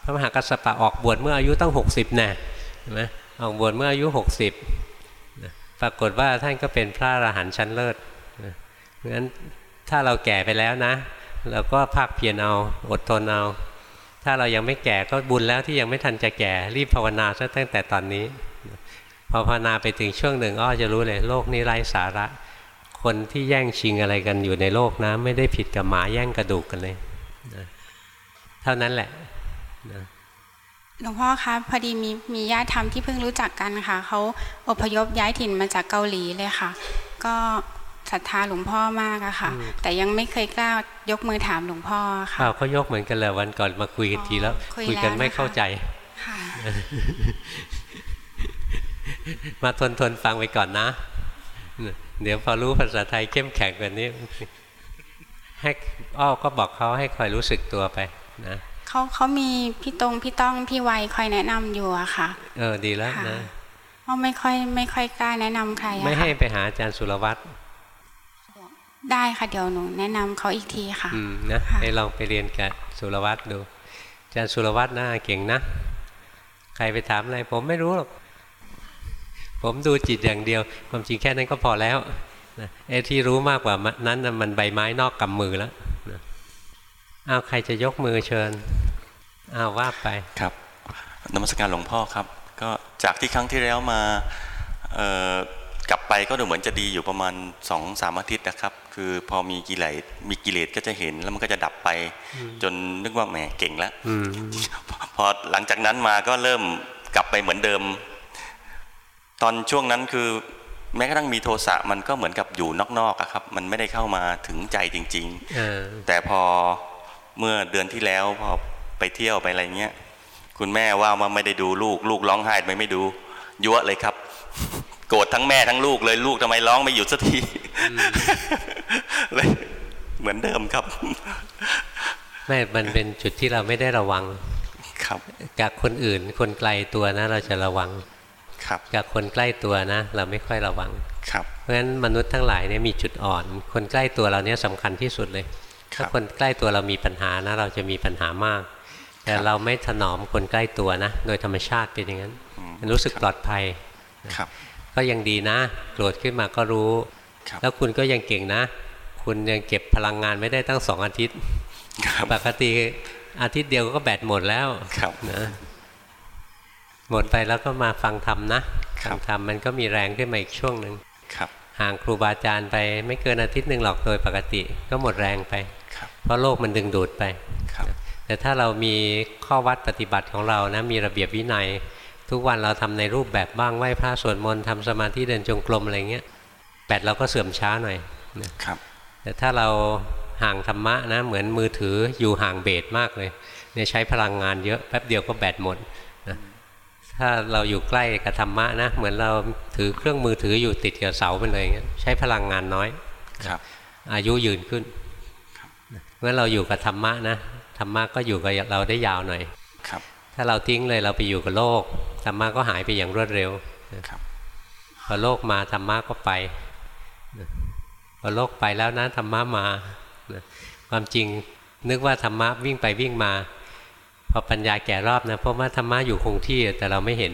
พระมหากัสสปะออกบวชเมื่ออายุตั้ง 60แน่เห็นไหมออกบวชเมื่ออายุ 60นะปรากฏว่าท่านก็เป็นพระอรหันต์ชั้นเลิศนะเพราะฉะนั้นถ้าเราแก่ไปแล้วนะ เราก็ภาคเพียรเอาอดทนเอาถ้าเรายังไม่แก่ก็บุญแล้วที่ยังไม่ทันจะแก่รีบภาวนาซะตั้งแต่ตอนนี้พอภาวนาไปถึงช่วงหนึ่งอ้อจะรู้เลยโลกนี้ไร้สาระ คนที่แย่งชิงอะไรกันอยู่ในโลกนะไม่ได้ผิดกับหมาแย่งกระดูกกันเลยนะเท่านั้นแหละนะหลวงพ่อคะพอดีมีมีญาติธรรมที่เพิ่งรู้จักกันค่ะเขาอพยพย้ายถิ่นมาจากเกาหลีเลยค่ะ ก็ ศรัทธาหลวงพ่อมากอะค่ะ แต่ยังไม่เคยกล้ายกมือถามหลวงพ่อค่ะข้าวเขายกเหมือนกันเลยวันก่อนมาคุยกันทีแล้วอ๋อคุยคุยกันแล้วไม่นะคะเข้าใจค่ะมาทนทนฟังไปก่อนนะ เดี๋ยวพอรู้ภาษาไทยเข้มแข็งกว่านี้ให้อ้อก็บอกเขาให้คอยรู้สึกตัวไปนะเขาเขามีพี่ตรงพี่ต้องพี่ไวยคอยแนะนำอยู่อะค่ะ เออดีแล้วค่ะนะเพราะไม่ค่อยไม่ค่อยกล้าแนะนำใครอะไม่ให้ค่ะไปหาอาจารย์สุรวัตร ได้ค่ะเดี๋ยวหนูแนะนำเขาอีกทีค่ะอืมนะค่ะให้ลองไปเรียนกับสุรวัตรดูอาจารย์สุรวัตรน่าเก่งนะ ใครไปถามอะไรผมไม่รู้หรอกผมดูจิตอย่างเดียว ความจริงแค่นั้นก็พอแล้วนะไอ้ที่รู้มากกว่านั้นมันใบไม้นอกกำมือแล้วนะอ้าวใครจะยกมือเชิญอ้าวว่าไปครับนมัสการหลวงพ่อครับ ก็จากที่ครั้งที่แล้วมา กลับไปก็ดูเหมือนจะดีอยู่ประมาณสองสามอาทิตย์นะครับ คือพอมีกิเลสมีกิเลสก็จะเห็นแล้วมันก็จะดับไป จนนึกว่าแหมเก่งแล้วพอหลังจากนั้นมาก็เริ่มกลับไปเหมือนเดิม ตอนช่วงนั้นคือแม้กระทั่งมีโทสะมันก็เหมือนกับอยู่นอกๆครับ มันไม่ได้เข้ามาถึงใจจริงๆแต่พอเมื่อเดือนที่แล้วพอไปเที่ยวไปอะไรเงี้ยคุณแม่ว่ามาไม่ได้ดูลูก ลูกร้องไห้ไม่ไม่ดูยั่วเลยครับ โกรธทั้งแม่ทั้งลูกเลยลูกทำไมร้องไม่หยุดสักทีเลยเหมือนเดิมครับแม่ มันเป็นจุดที่เราไม่ได้ระวัง ครับ กับคนอื่น คนไกลตัวนะ เราจะระวัง ครับ กับคนใกล้ตัวนะ เราไม่ค่อยระวัง ครับ เพราะฉะนั้นมนุษย์ทั้งหลายเนี่ยมีจุดอ่อน คนใกล้ตัวเราเนี่ยสำคัญที่สุดเลย ถ้าคนใกล้ตัวเรามีปัญหานะ เราจะมีปัญหามาก แต่เราไม่ถนอมคนใกล้ตัวนะ โดยธรรมชาติเป็นอย่างนั้น รู้สึกปลอดภัย ครับ ก็ยังดีนะ โกรธขึ้นมาก็รู้ แล้วคุณก็ยังเก่งนะ คุณยังเก็บพลังงานไม่ได้ตั้งสองอาทิตย์ปกติอาทิตย์เดียวก็แบตหมดแล้วนะหมดไปแล้วก็มาฟังธรรมนะฟังธรรมมันก็มีแรงขึ้นมาอีกช่วงหนึ่งห่างครูบาอาจารย์ไปไม่เกินอาทิตย์หนึ่งหรอกโดยปกติก็หมดแรงไป เพราะโลกมันดึงดูดไปแต่ถ้าเรามีข้อวัดปฏิบัติของเรานะมีระเบียบวินัย ทุกวันเราทำในรูปแบบบ้างไหว้พระสวดมนต์ทำสมาธิเดินจงกรมอะไรเงี้ยแบตเราก็เสื่อมช้าหน่อยครับ แต่ถ้าเราห่างธรรมะนะเหมือนมือถืออยู่ห่างเบสมากเลยเนี่ยใช้พลังงานเยอะแป๊บเดียวก็แบตหมดนะถ้าเราอยู่ใกล้กับธรรมะนะเหมือนเราถือเครื่องมือถืออยู่ติดกับเสาไปเลยเงี้ยใช้พลังงานน้อยครับอายุยืนขึ้นเมื่อเราอยู่กับธรรมะนะธรรมะก็อยู่กับเราได้ยาวหน่อยครับ ถ้าเราทิ้งเลยเราไปอยู่กับโลกธรรมะก็หายไปอย่างรวดเร็วครับพอโลกมาธรรมะก็ไปพอโลกไปแล้วนะธรรมะมาความจริงนึกว่าธรรมะวิ่งไปวิ่งมา พอปัญญาแก่รอบนะเพราะว่าธรรมะอยู่คงที่แต่เราไม่เห็น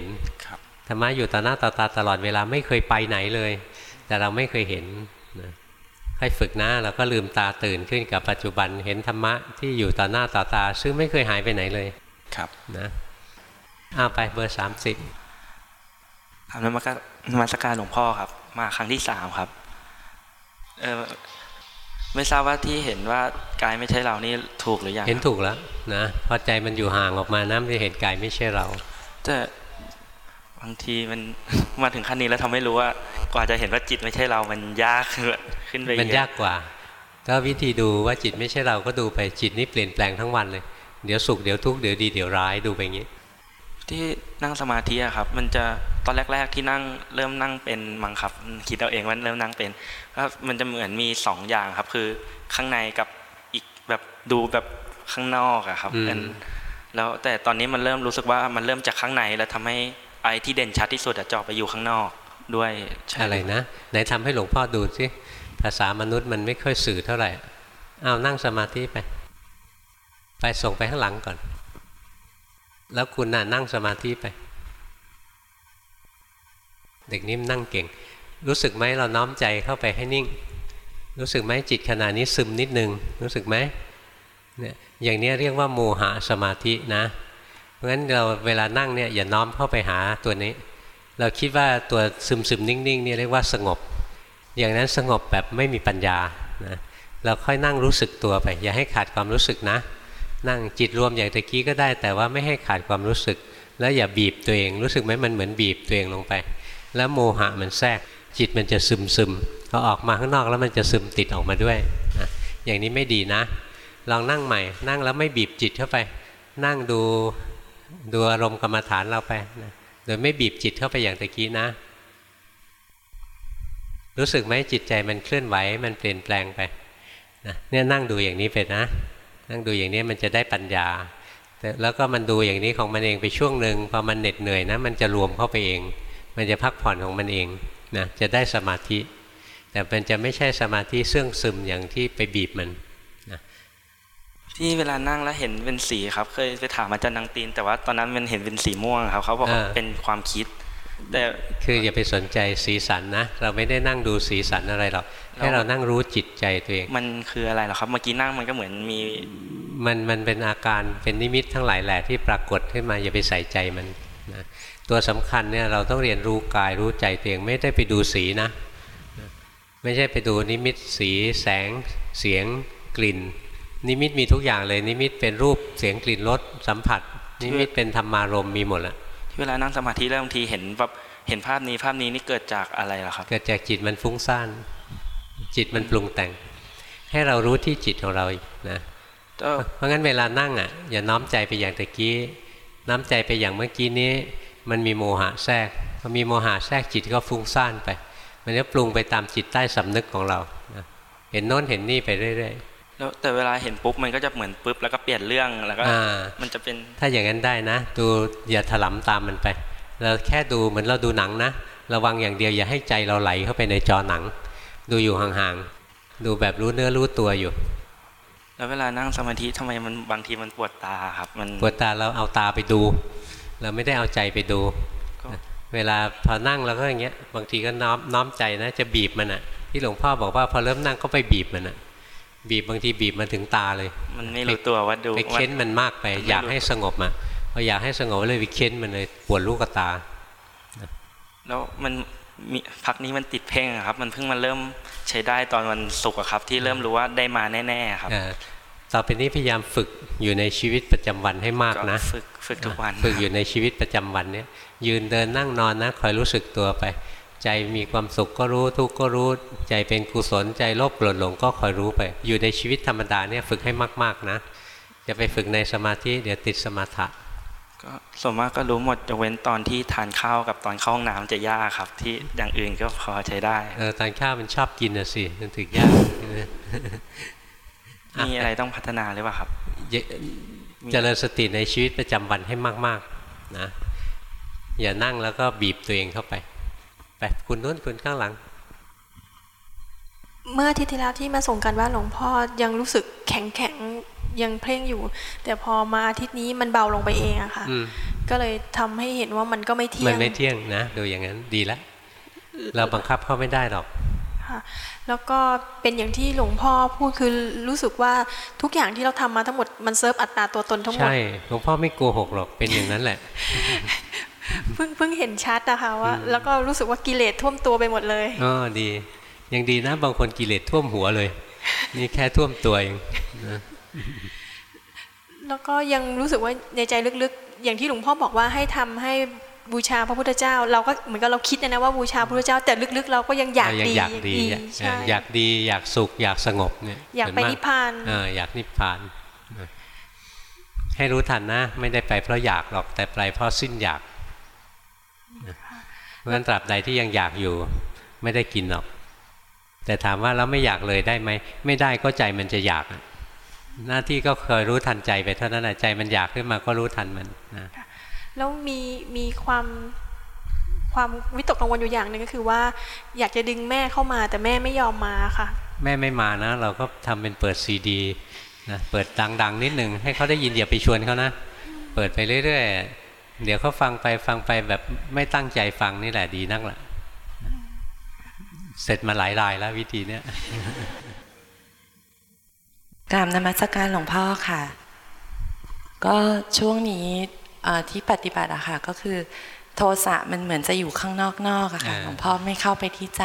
ธรรมะอยู่ต่อหน้าต่อตาตลอดเวลาไม่เคยไปไหนเลย แต่เราไม่เคยเห็นนะให้ฝึกนะเราก็ลืมตาตื่นขึ้นกับปัจจุบันเห็นธรรมะที่อยู่ต่อหน้าต่อตา ซึ่งไม่เคยหายไปไหนเลย ครับนะอ้าไปเบอร์สามสิบทำนมัสการนมัสการหลวงพ่อครับ มาครั้งที่สามครับเออไม่ทราบว่าที่เห็นว่ากายไม่ใช่เรานี่ถูกหรือยังเห็นถูกแล้วนะพอใจมันอยู่ห่างออกมานะจะเห็นกายไม่ใช่เราแต่บางทีมันมาถึงขั้นนี้แล้วทำให้รู้ว่ากว่าจะเห็นว่าจิตไม่ใช่เรา มันยากขึ้นไปมันยากกว่าถ้าวิธีดูว่าจิตไม่ใช่เราก็ดูไปจิตนี่เปลี่ยนแปลงทั้งวันเลย เดี๋ยวสุขเดี๋ยวทุกข์เดี๋ยวดีเดี๋ยวร้ายดูไปอย่างนี้ ที่นั่งสมาธิอะครับ มันจะตอนแรก ๆที่นั่งเริ่มนั่งเป็นมังคับคิดเอาเองว่าเริ่มนั่งเป็นก็มันจะเหมือนมีสองอย่างครับ คือข้างในกับอีกแบบดูแบบข้างนอกอะครับแล้วแต่ตอนนี้มันเริ่มรู้สึกว่ามันเริ่มจากข้างในแล้วทำให้ไอ้ที่เด่นชัดที่สุดจะจอไปอยู่ข้างนอกด้วยอะไรนะไหนทำให้หลวงพ่อดูสิภาษามนุษย์มันไม่ค่อยสื่อเท่าไหร่อ้าวนั่งสมาธิไป ไปส่งไปข้างหลังก่อน แล้วคุณน่ะนั่งสมาธิไป เด็กนิ่มนั่งเก่ง รู้สึกไหมเราน้อมใจเข้าไปให้นิ่ง รู้สึกไหมจิตขณะนี้ซึมนิดนึง รู้สึกไหมเนี่ยอย่างนี้เรียกว่าโมหะสมาธินะ เพราะฉะนั้นเราเวลานั่งเนี่ยอย่าน้อมเข้าไปหาตัวนี้ เราคิดว่าตัวซึมซึมนิ่งๆนี่เรียกว่าสงบ อย่างนั้นสงบแบบไม่มีปัญญานะเราค่อยนั่งรู้สึกตัวไป อย่าให้ขาดความรู้สึกนะ นั่งจิตรวมอย่างตะกี้ก็ได้ แต่ว่าไม่ให้ขาดความรู้สึก แล้วอย่าบีบตัวเองรู้สึกไหมมันเหมือนบีบตัวเองลงไป แล้วโมหะมันแทรกจิตมันจะซึมซึมพอออกมาข้างนอกแล้วมันจะซึมติดออกมาด้วยนะอย่างนี้ไม่ดีนะ ลองนั่งใหม่ นั่งแล้วไม่บีบจิตเข้าไป นั่งดูดูอารมณ์กรรมฐานเราไปนะโดยไม่บีบจิตเข้าไปอย่างตะกี้นะ รู้สึกไหมจิตใจมันเคลื่อนไหวมันเปลี่ยนแปลงไปนะเนี่ยนั่งดูอย่างนี้ไปนะ นั่งดูอย่างนี้มันจะได้ปัญญาแต่แล้วก็มันดูอย่างนี้ของมันเองไปช่วงหนึ่งพอมันเหน็ดเหนื่อยนะมันจะรวมเข้าไปเอง มันจะพักผ่อนของมันเองนะจะได้สมาธิ แต่มันจะไม่ใช่สมาธิเสื่องซึมอย่างที่ไปบีบมันที่เวลานั่งแล้วเห็นเป็นสีครับ เคยไปถามอาจารย์นางตีน แต่ว่าตอนนั้นมันเห็นเป็นสีม่วงครับเขาบอกเป็นความคิด แต่คืออย่าไปสนใจสีสันนะ เราไม่ได้นั่งดูสีสันอะไรหรอกให้เรานั่งรู้จิตใจตัวเอง มันคืออะไรหรอครับ เมื่อกี้นั่งมันก็เหมือนมี มันมันเป็นอาการเป็นนิมิตทั้งหลายแหละที่ปรากฏขึ้นมาอย่าไปใส่ใจมันนะตัวสำคัญเนี่ยเราต้องเรียนรู้กายรู้ใจตัวเองไม่ได้ไปดูสีนะ ไม่ใช่ไปดูนิมิตสีแสง เสียงกลิ่น นิมิตมีทุกอย่างเลยนิมิตเป็นรูปเสียงกลิ่นรสสัมผัส นิมิตเป็นธรรมารมมีหมดละ เวลานั่งสมาธิแล้วบางทีเห็นแบบเห็นภาพนี้ภาพนี้นี่เกิดจากอะไรล่ะครับ เกิดจากจิตมันฟุ้งซ่านจิตมันปรุงแต่ง ให้เรารู้ที่จิตของเรานะเพราะงั้นเวลานั่งอะอย่าน้อมใจไปอย่างตะกี้ น้อมใจไปอย่างเมื่อกี้นี้ มันมีโมหะแทรกพอมีโมหะแทรกจิตก็ฟุ้งซ่านไป มันจะปรุงไปตามจิตใต้สำนึกของเราเห็นโน้นเห็นนี่ไปเรื่อยๆ แล้วแต่เวลาเห็นปุ๊บมันก็จะเหมือนปุ๊บแล้วก็เปลี่ยนเรื่องแล้วก็มันจะเป็นถ้าอย่างนั้นได้นะดูอย่าถลำตามมันไปเราแค่ดูเหมือนเราดูหนังนะระวังอย่างเดียวอย่าให้ใจเราไหลเข้าไปในจอหนัง ดูอยู่ห่างๆดูแบบรู้เนื้อรู้ตัวอยู่ แล้วเวลานั่งสมาธิทำไมมันบางทีมันปวดตาครับ มันปวดตาเราเอาตาไปดู เราไม่ได้เอาใจไปดูเวลาพอนั่งเราก็อย่างเงี้ยบางทีก็น้อมน้อมใจนะจะบีบมันอะที่หลวงพ่อบอกว่าพอเริ่มนั่งก็ไปบีบมันอะ บีบบางทีบีบมาถึงตาเลย มันไม่รู้ตัวว่าดูไปเค้นมันมากไป อยากให้สงบอะพออยากให้สงบเลยไปเค้นมันเลยปวดลูกตา แล้วมันมีพักนี้มันติดเพ่งครับ มันเพิ่งมาเริ่มใช้ได้ตอนวันศุกร์ครับ ที่เริ่มรู้ว่าได้มาแน่ๆครับต่อไปนี้พยายามฝึกอยู่ในชีวิตประจำวันให้มากนะฝึกฝึกทุกวัน ฝึกอยู่ในชีวิตประจำวันเนี้ยยืนเดินนั่งนอนนะคอยรู้สึกตัวไป ใจมีความสุขก็รู้ทุกข์ก็รู้ ใจเป็นกุศลใจโลภโกรธหลงก็คอยรู้ไป อยู่ในชีวิตธรรมดาเนี่ยฝึกให้มากๆนะจะไปฝึกในสมาธิเดี๋ยวติดสมาธิก็ส่วนมากก็รู้หมดจะเว้นตอนที่ทานข้าวกับตอนเข้าห้องน้ำจะยากครับ ที่อย่างอื่นก็พอใช้ได้เออตอนข้าวมันชอบกินนะสิมันถึงยากมีอะไรต้องพัฒนาหรือเปล่าครับเจริญสติในชีวิตประจำวันให้มาก ๆ นะ อย่านั่งแล้วก็บีบตัวเองเข้าไปไป คุณนู้นคุณข้างหลัง เมื่อที่ที่แล้วที่มาส่งกันว่าหลวงพ่อยังรู้สึกแข็งแข็งยังเพ่งอยู่ แต่พอมาอาทิตย์นี้มันเบาลงไปเองอะค่ะ ก็เลยทำให้เห็นว่ามันก็ไม่เที่ยง มันไม่เที่ยงนะดูอย่างนั้นดีแล้วเราบังคับเขาไม่ได้หรอกค่ะแล้วก็เป็นอย่างที่หลวงพ่อพูดคือรู้สึกว่าทุกอย่างที่เราทำมาทั้งหมดมันเซิร์ฟอัตราตัวตนทั้งหมด ใช่ หลวงพ่อไม่โกหกหรอกเป็นอย่างนั้นแหละ เพิ่งเพิ่งเห็นชัดนะคะว่าแล้วก็รู้สึกว่ากิเลสท่วมตัวไปหมดเลยอ๋อดี ยังดีนะบางคนกิเลสท่วมหัวเลย นี่แค่ท่วมตัวเองแล้วก็ยังรู้สึกว่าในใจลึกๆ อย่างที่หลวงพ่อบอกว่าให้ทำให้บูชาพระพุทธเจ้า เราก็เหมือนกับเราคิดนะว่าบูชาพระพุทธเจ้า แต่ลึกๆ เราก็ยังอยากดีอยากดีอยากดีอยากสุขอยากสงบเนี่ยอยากไปนิพพานอยากนิพพานให้รู้ทันนะ ไม่ได้ไปเพราะอยากหรอกแต่ไปเพราะสิ้นอยากเพ ราะฉะนั้นตราบใดที่ยังอยากอยู่ ไม่ได้กินหรอก แต่ถามว่าเราไม่อยากเลยได้ไหม ไม่ได้ก็ใจมันจะอยาก หน้าที่ก็เคยรู้ทันใจไปเท่านั้นแหละใจมันอยากขึ้นมาก็รู้ทันมันนะแล้วมีมีความความวิตกกังวลอยู่อย่างหนึ่งก็คือว่า อยากจะดึงแม่เข้ามาแต่แม่ไม่ยอมมาค่ะ แม่ไม่มานะ เราก็ทำเป็นเปิดซีดีนะเปิดดังๆนิดหนึ่งให้เขาได้ยินอย่าไปชวนเขานะ เปิดไปเรื่อยๆ เดี๋ยวเขาฟังไปฟังไปแบบไม่ตั้งใจฟังนี่แหละดีนักละเสร็จมาหลายรายแล้ววิธีเนี้ยกรามนมัสการหลวงพ่อค่ะ ก็ช่วงนี้ที่ปฏิบัติอะค่ะ ก็คือโทสะมันเหมือนจะอยู่ข้างนอกนอกอะค่ะหลวงพ่อไม่เข้าไปที่ใจ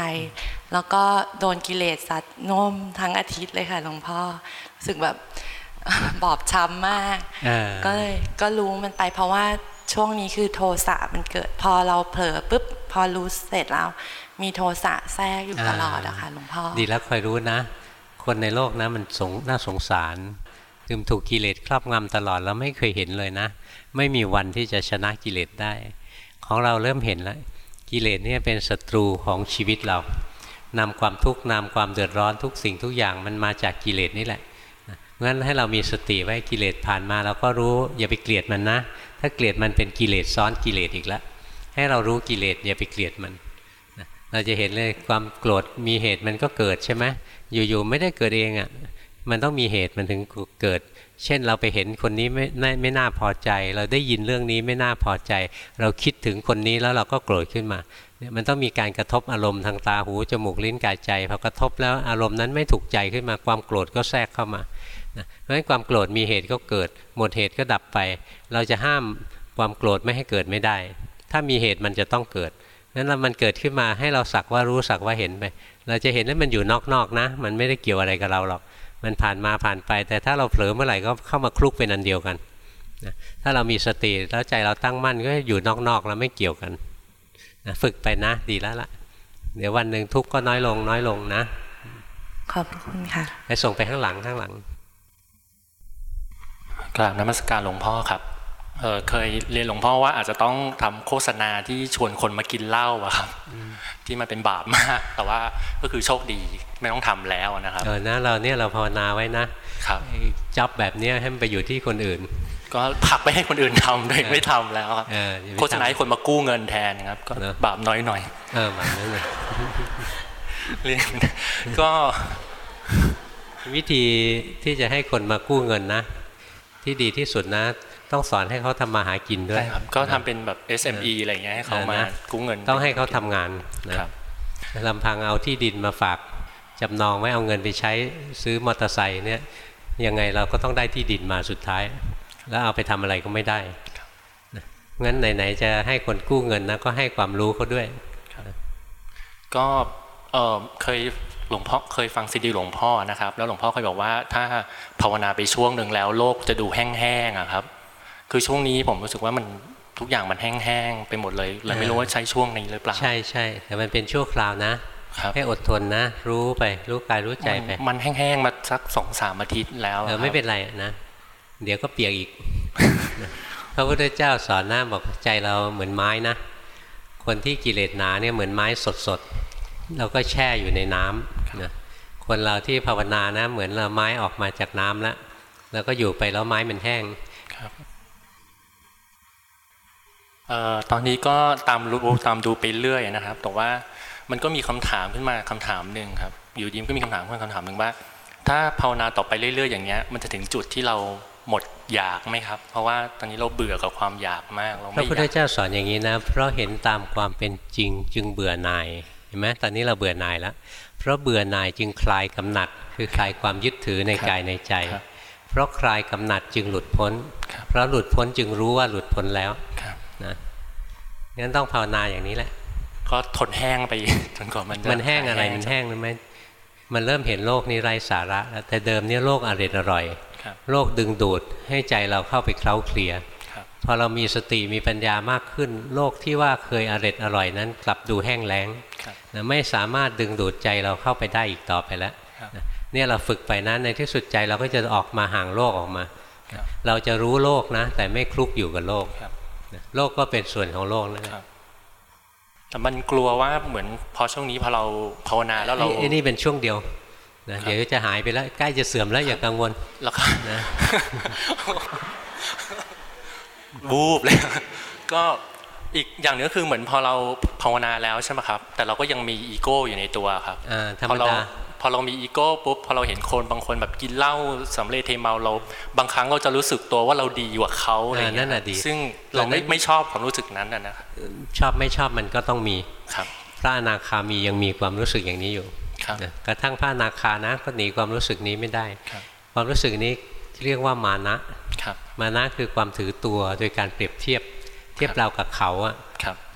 แล้วก็โดนกิเลสสัตว์น่มทั้งอาทิตย์เลยค่ะหลวงพ่อรู้สึกแบบบอบช้ำมาก ก็เลยก็รู้มันไปเพราะว่า ช่วงนี้คือโทสะมันเกิด พอเราเผลอปุ๊บพอรู้เสร็จแล้ว มีโทสะแทรกอยู่ตลอดอะค่ะหลวงพ่อดีแล้วคอยรู้นะ คนในโลกนะมันสงน่าสงสารคือถูกกิเลสครอบงำตลอดแล้วไม่เคยเห็นเลยนะ ไม่มีวันที่จะชนะกิเลสได้ ของเราเริ่มเห็นแล้วกิเลสนี่เป็นศัตรูของชีวิตเรานำความทุกข์นำความเดือดร้อนทุกสิ่งทุกอย่างมันมาจากกิเลสนี่แหละงั้นให้เรามีสติไว้กิเลสผ่านมาเราก็รู้อย่าไปเกลียดมันนะ ถ้าเกลียดมันเป็นกิเลสซ้อนกิเลสอีกแล้วให้เรารู้กิเลสอย่าไปเกลียดมันเราจะเห็นเลยความโกรธมีเหตุมันก็เกิดใช่ไหมอยู่ๆไม่ได้เกิดเองอะ่ะมันต้องมีเหตุมันถึงเกิด เช่นเราไปเห็นคนนี้ไม่ไม่ไม่น่าพอใจ เราได้ยินเรื่องนี้ไม่น่าพอใจ เราคิดถึงคนนี้แล้วเราก็โกรธขึ้นมาเนี่ยมันต้องมีการกระทบอารมณ์ทางตาหูจมูกลิ้นกายใจพอกระทบแล้วอารมณ์นั้นไม่ถูกใจขึ้นมาความโกรธก็แทรกเข้ามา เพราะฉะนั้นความโกรธมีเหตุก็เกิด หมดเหตุก็ดับไป เราจะห้ามความโกรธไม่ให้เกิดไม่ได้ ถ้ามีเหตุมันจะต้องเกิดนั้นมันเกิดขึ้นมาให้เราสักว่ารู้สักว่าเห็นไป เราจะเห็นว่ามันอยู่นอกๆนะ มันไม่ได้เกี่ยวอะไรกับเราหรอก มันผ่านมาผ่านไป แต่ถ้าเราเผลอเมื่อไหร่ก็เข้ามาคลุกเป็นอันเดียวกันนะถ้าเรามีสติแล้วใจเราตั้งมั่นก็อยู่นอกๆแล้วไม่เกี่ยวกันนะฝึกไปนะดีแล้วละเดี๋ยววันหนึ่งทุกข์ก็น้อยลงน้อยลงนะ ขอบคุณค่ะไปส่งไปข้างหลังข้างหลัง กราบนมัสการหลวงพ่อครับเออเคยเรียนหลวงพ่อว่าอาจจะต้องทำโฆษณาที่ชวนคนมากินเหล้าอะครับที่มันเป็นบาปมาก แต่ว่าก็คือโชคดีไม่ต้องทำแล้วนะครับเออนะเราเนี่ยเราภาวนาไว้นะครับจับแบบเนี้ยให้มันไปอยู่ที่คนอื่น ก็ผักไปให้คนอื่นทำโดยไม่ทำแล้วครับโฆษณาให้คนมากู้เงินแทนครับก็บาปน้อยหน่อยเออบาปน้อยหน่อยเรียนก็วิธีที่จะให้คนมากู้เงินนะ ที่ดีที่สุดนะ ต้องสอนให้เขาทำมาหากินด้วยก็ทำเป็นแบบ SME อะไรเงี้ยให้เขามากู้เงิน ต้องให้เขาทำงานนะลำพังเอาที่ดินมาฝากจำนองไว้เอาเงินไปใช้ซื้อมอเตอร์ไซค์เนี่ยยังไงเราก็ต้องได้ที่ดินมาสุดท้าย แล้วเอาไปทำอะไรก็ไม่ได้งั้นไหนๆจะให้คนกู้เงินนะก็ให้ความรู้เขาด้วยก็เออเคย หลวงพ่อเคยฟังซีดีหลวงพ่อนะครับ แล้วหลวงพ่อเคยบอกว่าถ้าภาวนาไปช่วงหนึ่งแล้วโลกจะดูแห้งๆอะครับ คือช่วงนี้ผมรู้สึกว่ามันทุกอย่างมันแห้งๆไปหมดเลยเลยไม่รู้ว่าใช้ช่วงนี้หรือเปล่าใช่ใช่แต่มันเป็นชั่วคราวนะให้อดทนนะ รู้ไปรู้กายรู้ใจไปมันแห้งๆมาสักสองสามอาทิตย์แล้วเออไม่เป็นไรนะเดี๋ยวก็เปียกอีกพระพุทธเจ้าสอนหน้าบอกใจเราเหมือนไม้นะ คนที่กิเลสหนาเนี่ยเหมือนไม้สดๆเราก็แช่อยู่ในน้ำ นะคนเราที่ภาวนานะ เหมือนเราไม้ออกมาจากน้ำแล้วแล้วก็อยู่ไปแล้วไม้มันแห้งครับตอนนี้ก็ตามรู้ตามดูไปเรื่อยนะครับ แต่ว่ามันก็มีคำถามขึ้นมาคำถามหนึ่งครับ อยู่ยิ้มก็มีคำถามขึ้นคำถามหนึ่งว่า ถ้าภาวนาต่อไปเรื่อย ๆ อย่างเงี้ย มันจะถึงจุดที่เราหมดอยากไหมครับ เพราะว่าตอนนี้เราเบื่อกับความอยากมากเราไม่พระพุทธเจ้าสอนอย่างนี้นะ เพราะเห็นตามความเป็นจริงจึงเบื่อหน่ายเห็นไหมตอนนี้เราเบื่อหน่ายแล้ว เพราะเบื่อหน่ายจึงคลายกำหนัด คือคลายความยึดถือในกายในใจ เพราะคลายกำหนัดจึงหลุดพ้น เพราะหลุดพ้นจึงรู้ว่าหลุดพ้นแล้วนะงั้นต้องภาวนาอย่างนี้แหละ ก็ทนแห้งไปจนกว่ามันมันแห้งอะไรมันแห้งหรือไม่มันเริ่มเห็นโลกนี้ไร้สาระแล้วแต่เดิมเนี่ยโลกอร่อยอร่อยโลกดึงดูดให้ใจเราเข้าไปเคล้าเคลียพอเรามีสติมีปัญญามากขึ้น โลกที่ว่าเคยอร่อยอร่อยนั้น กลับดูแห้งแล้ง นะไม่สามารถดึงดูดใจเราเข้าไปได้อีกต่อไปแล้วเนี่ยเราฝึกไปนะในที่สุดใจเราก็จะออกมาห่างโลกออกมา เราจะรู้โลกนะ แต่ไม่คลุกอยู่กับโลกโลกก็เป็นส่วนของโลกนะครับแต่มันกลัวว่าเหมือนพอช่วงนี้พอเราภาวนาแล้วเราไอ้นี่เป็นช่วงเดียวนะเดี๋ยวจะหายไปแล้วใกล้จะเสื่อมแล้วอย่ากังวลแล้วครับนะบูบเลยก็ อีกอย่างนึงก็คือเหมือนพอเราภาวนาแล้วใช่ไหมครับ แต่เราก็ยังมีอีโก้อยู่ในตัวครับพอเราพอเรามีอีโก้ปุ๊บพอเราเห็นคนบางคนแบบกินเหล้าสำเร็จเทเมาเราบางครั้งเราจะรู้สึกตัวว่าเราดีกว่าเขาอะไรเงี้ยซึ่งเราไม่ไม่ชอบความรู้สึกนั้นนะครับชอบไม่ชอบมันก็ต้องมีครับ พระอนาคามียังมีความรู้สึกอย่างนี้อยู่กระทั่งพระอนาคานะก็หนีความรู้สึกนี้ไม่ได้ ความรู้สึกนี้เรียกว่ามานะมานะคือความถือตัวโดยการเปรียบเทียบเทียบเรากับเขาอะ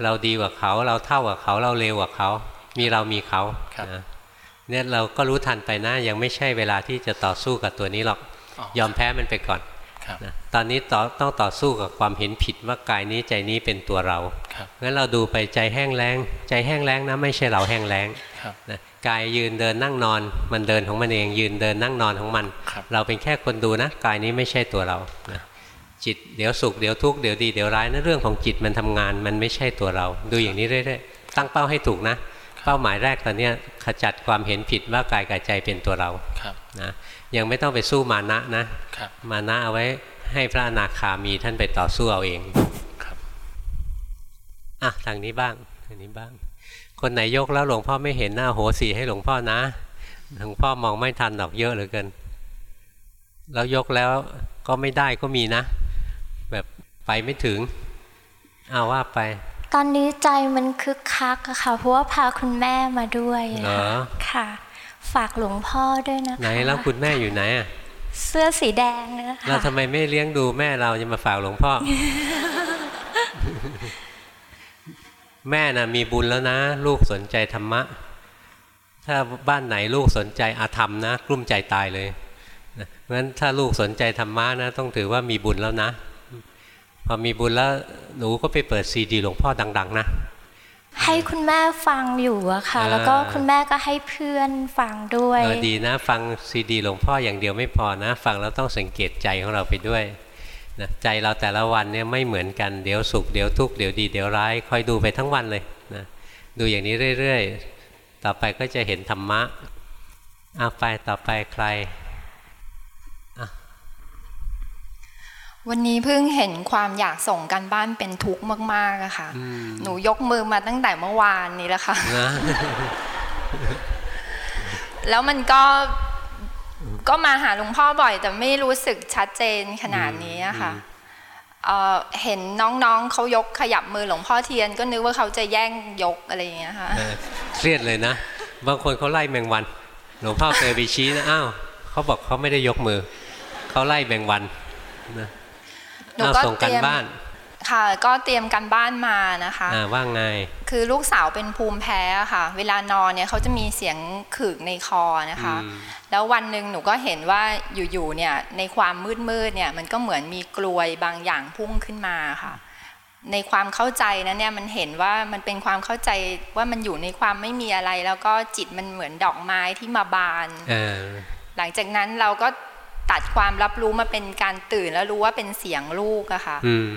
เราดีกว่าเขา เราเท่ากับเขา เราเลวกว่าเขา มีเรามีเขาเนี่ยเราก็รู้ทันไปนะ ยังไม่ใช่เวลาที่จะต่อสู้กับตัวนี้หรอก ยอมแพ้มันไปก่อนนะตอนนี้ต่อต้องต่อสู้กับความเห็นผิดว่ากายนี้ใจนี้เป็นตัวเรางั้นเราดูไปใจแห้งแล้ง ใจแห้งแล้งนะไม่ใช่เราแห้งแล้งนะกายยืนเดินนั่งนอน มันเดินของมันเองยืนเดินนั่งนอนของมัน เราเป็นแค่คนดูนะ กายนี้ไม่ใช่ตัวเรานะ จิตเดี๋ยวสุขเดี๋ยวทุกข์เดี๋ยวดีเดี๋ยวร้ายนะเรื่องของจิตมันทำงานมันไม่ใช่ตัวเรา ดูอย่างนี้เรื่อยๆตั้งเป้าให้ถูกนะ เป้าหมายแรกตอนนี้ขจัดความเห็นผิดว่ากายกับใจเป็นตัวเรานะยังไม่ต้องไปสู้มานะนะมานะเอาไว้ให้พระอนาคามีท่านไปต่อสู้เอาเองครับอะทางนี้บ้างทางนี้บ้าง คนไหนยกแล้วหลวงพ่อไม่เห็นหน้าโหสีให้หลวงพ่อนะหลวงพ่อมองไม่ทันดอกเยอะเหลือเกินแล้วยกแล้วก็ไม่ได้ก็มีนะแบบ ไปไม่ถึงเอาว่าไป ตอนนี้ใจมันคึกคักอะค่ะ เพราะว่าพาคุณแม่มาด้วยเหรอค่ะ ฝากหลวงพ่อด้วยนะคะไหนแล้วคุณแม่อยู่ไหนอะเสื้อสีแดงนะคะเราทำไมไม่เลี้ยงดูแม่เราจะมาฝากหลวงพ่อ แม่น่ะมีบุญแล้วนะ ลูกสนใจธรรมะ ถ้าบ้านไหนลูกสนใจอาธรรมนะกลุ้มใจตายเลยนะเพราะฉะนั้นถ้าลูกสนใจธรรมะนะ ต้องถือว่ามีบุญแล้วนะ พอมีบุญแล้วหนูก็ไปเปิดซีดีหลวงพ่อดัง ๆ นะ ให้คุณแม่ฟังอยู่อะค่ะอ่าแล้วก็คุณแม่ก็ให้เพื่อนฟังด้วยเออดีนะ ฟังซีดีหลวงพ่ออย่างเดียวไม่พอนะ ฟังแล้วต้องสังเกตใจของเราไปด้วยนะใจเราแต่ละวันเนี่ยไม่เหมือนกันเดี๋ยวสุขเดี๋ยวทุกข์เดี๋ยวดีเดี๋ยวร้ายคอยดูไปทั้งวันเลยนะดูอย่างนี้เรื่อยๆ ต่อไปก็จะเห็นธรรมะเอาไปต่อไปใคร วันนี้เพิ่งเห็นความอยากส่งกันบ้านเป็นทุกข์มากๆอะค่ะ หนูยกมือมาตั้งแต่เมื่อวานนี้แล้วค่ะนะแล้วมันก็ก็มาหาหลวงพ่อบ่อย แต่ไม่รู้สึกชัดเจนขนาดนี้อะค่ะเอ่อเห็นน้องๆเขายกขยับมือหลวงพ่อเทียน ก็นึกว่าเขาจะแย่งยกอะไรอย่างเงี้ยค่ะเออเครียดเลยนะ บางคนเขาไล่แมงวัน หลวงพ่อเคยไปชี้นะอ้าวเขาบอกเขาไม่ได้ยกมือเขาไล่แมงวันนะ หนูเอาก็ส่งกันเตรียมบ้านค่ะก็เตรียมกันบ้านมานะคะอ่าว่าไง คือลูกสาวเป็นภูมิแพ้อะค่ะ เวลานอนเนี่ยเขาจะมีเสียงขึกในคอนะคะอืมแล้ววันหนึ่งหนูก็เห็นว่าอยู่ๆเนี่ยในความมืดๆเนี่ยมันก็เหมือนมีกลวยบางอย่างพุ่งขึ้นมาค่ะ ในความเข้าใจนั้นเนี่ยมันเห็นว่ามันเป็นความเข้าใจว่ามันอยู่ในความไม่มีอะไร แล้วก็จิตมันเหมือนดอกไม้ที่มาบานเออหลังจากนั้นเราก็ ตัดความรับรู้มาเป็นการตื่นแล้วรู้ว่าเป็นเสียงลูกอะค่ะอืม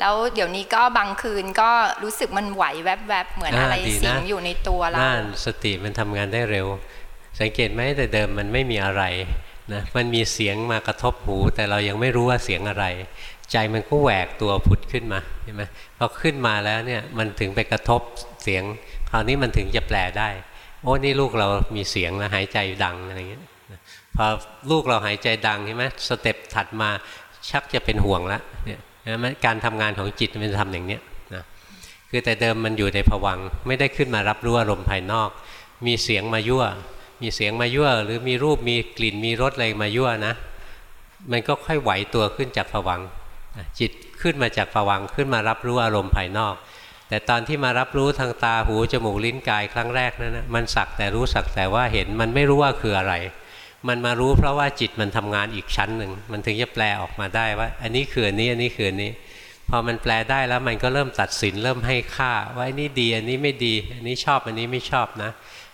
แล้วเดี๋ยวนี้ก็บางคืนก็รู้สึกมันไหวแวบๆเหมือนอะไรดีนะสิงอยู่ในตัวเรานั่นสติมันทำงานได้เร็ว สังเกตไหมแต่เดิมมันไม่มีอะไรนะมันมีเสียงมากระทบหู แต่เรายังไม่รู้ว่าเสียงอะไร ใจมันก็แหวกตัวผุดขึ้นมาเห็นไหมพอขึ้นมาแล้วเนี่ยมันถึงไปกระทบเสียง คราวนี้มันถึงจะแปลได้ โอ้นี่ลูกเรามีเสียงแล้วหายใจดังอะไรเงี้ย พอลูกเราหายใจดังใช่ไหมสเต็ปถัดมาชักจะเป็นห่วงละเนี่ยนะมันการทำงานของจิตมันจะทำอย่างเนี้ยนะคือแต่เดิมมันอยู่ในภวังไม่ได้ขึ้นมารับรู้อารมณ์ภายนอก มีเสียงมายั่ว มีเสียงมายั่ว หรือมีรูปมีกลิ่นมีรสอะไรมายั่วนะ มันก็ค่อยไหวตัวขึ้นจากภวังนะจิตขึ้นมาจากภวังขึ้นมารับรู้อารมณ์ภายนอก แต่ตอนที่มารับรู้ทางตาหูจมูกลิ้นกายครั้งแรกนั้นนะมันสักแต่รู้สักแต่ว่าเห็นมันไม่รู้ว่าคืออะไร มันมารู้เพราะว่าจิตมันทำงานอีกชั้นหนึ่ง มันถึงจะแปลออกมาได้ว่า อันนี้คืออันนี้อันนี้คืออันนี้ พอมันแปลได้แล้วมันก็เริ่มตัดสินเริ่มให้ค่า ว่าอันนี้ดีอันนี้ไม่ดี อันนี้ชอบอันนี้ไม่ชอบนะ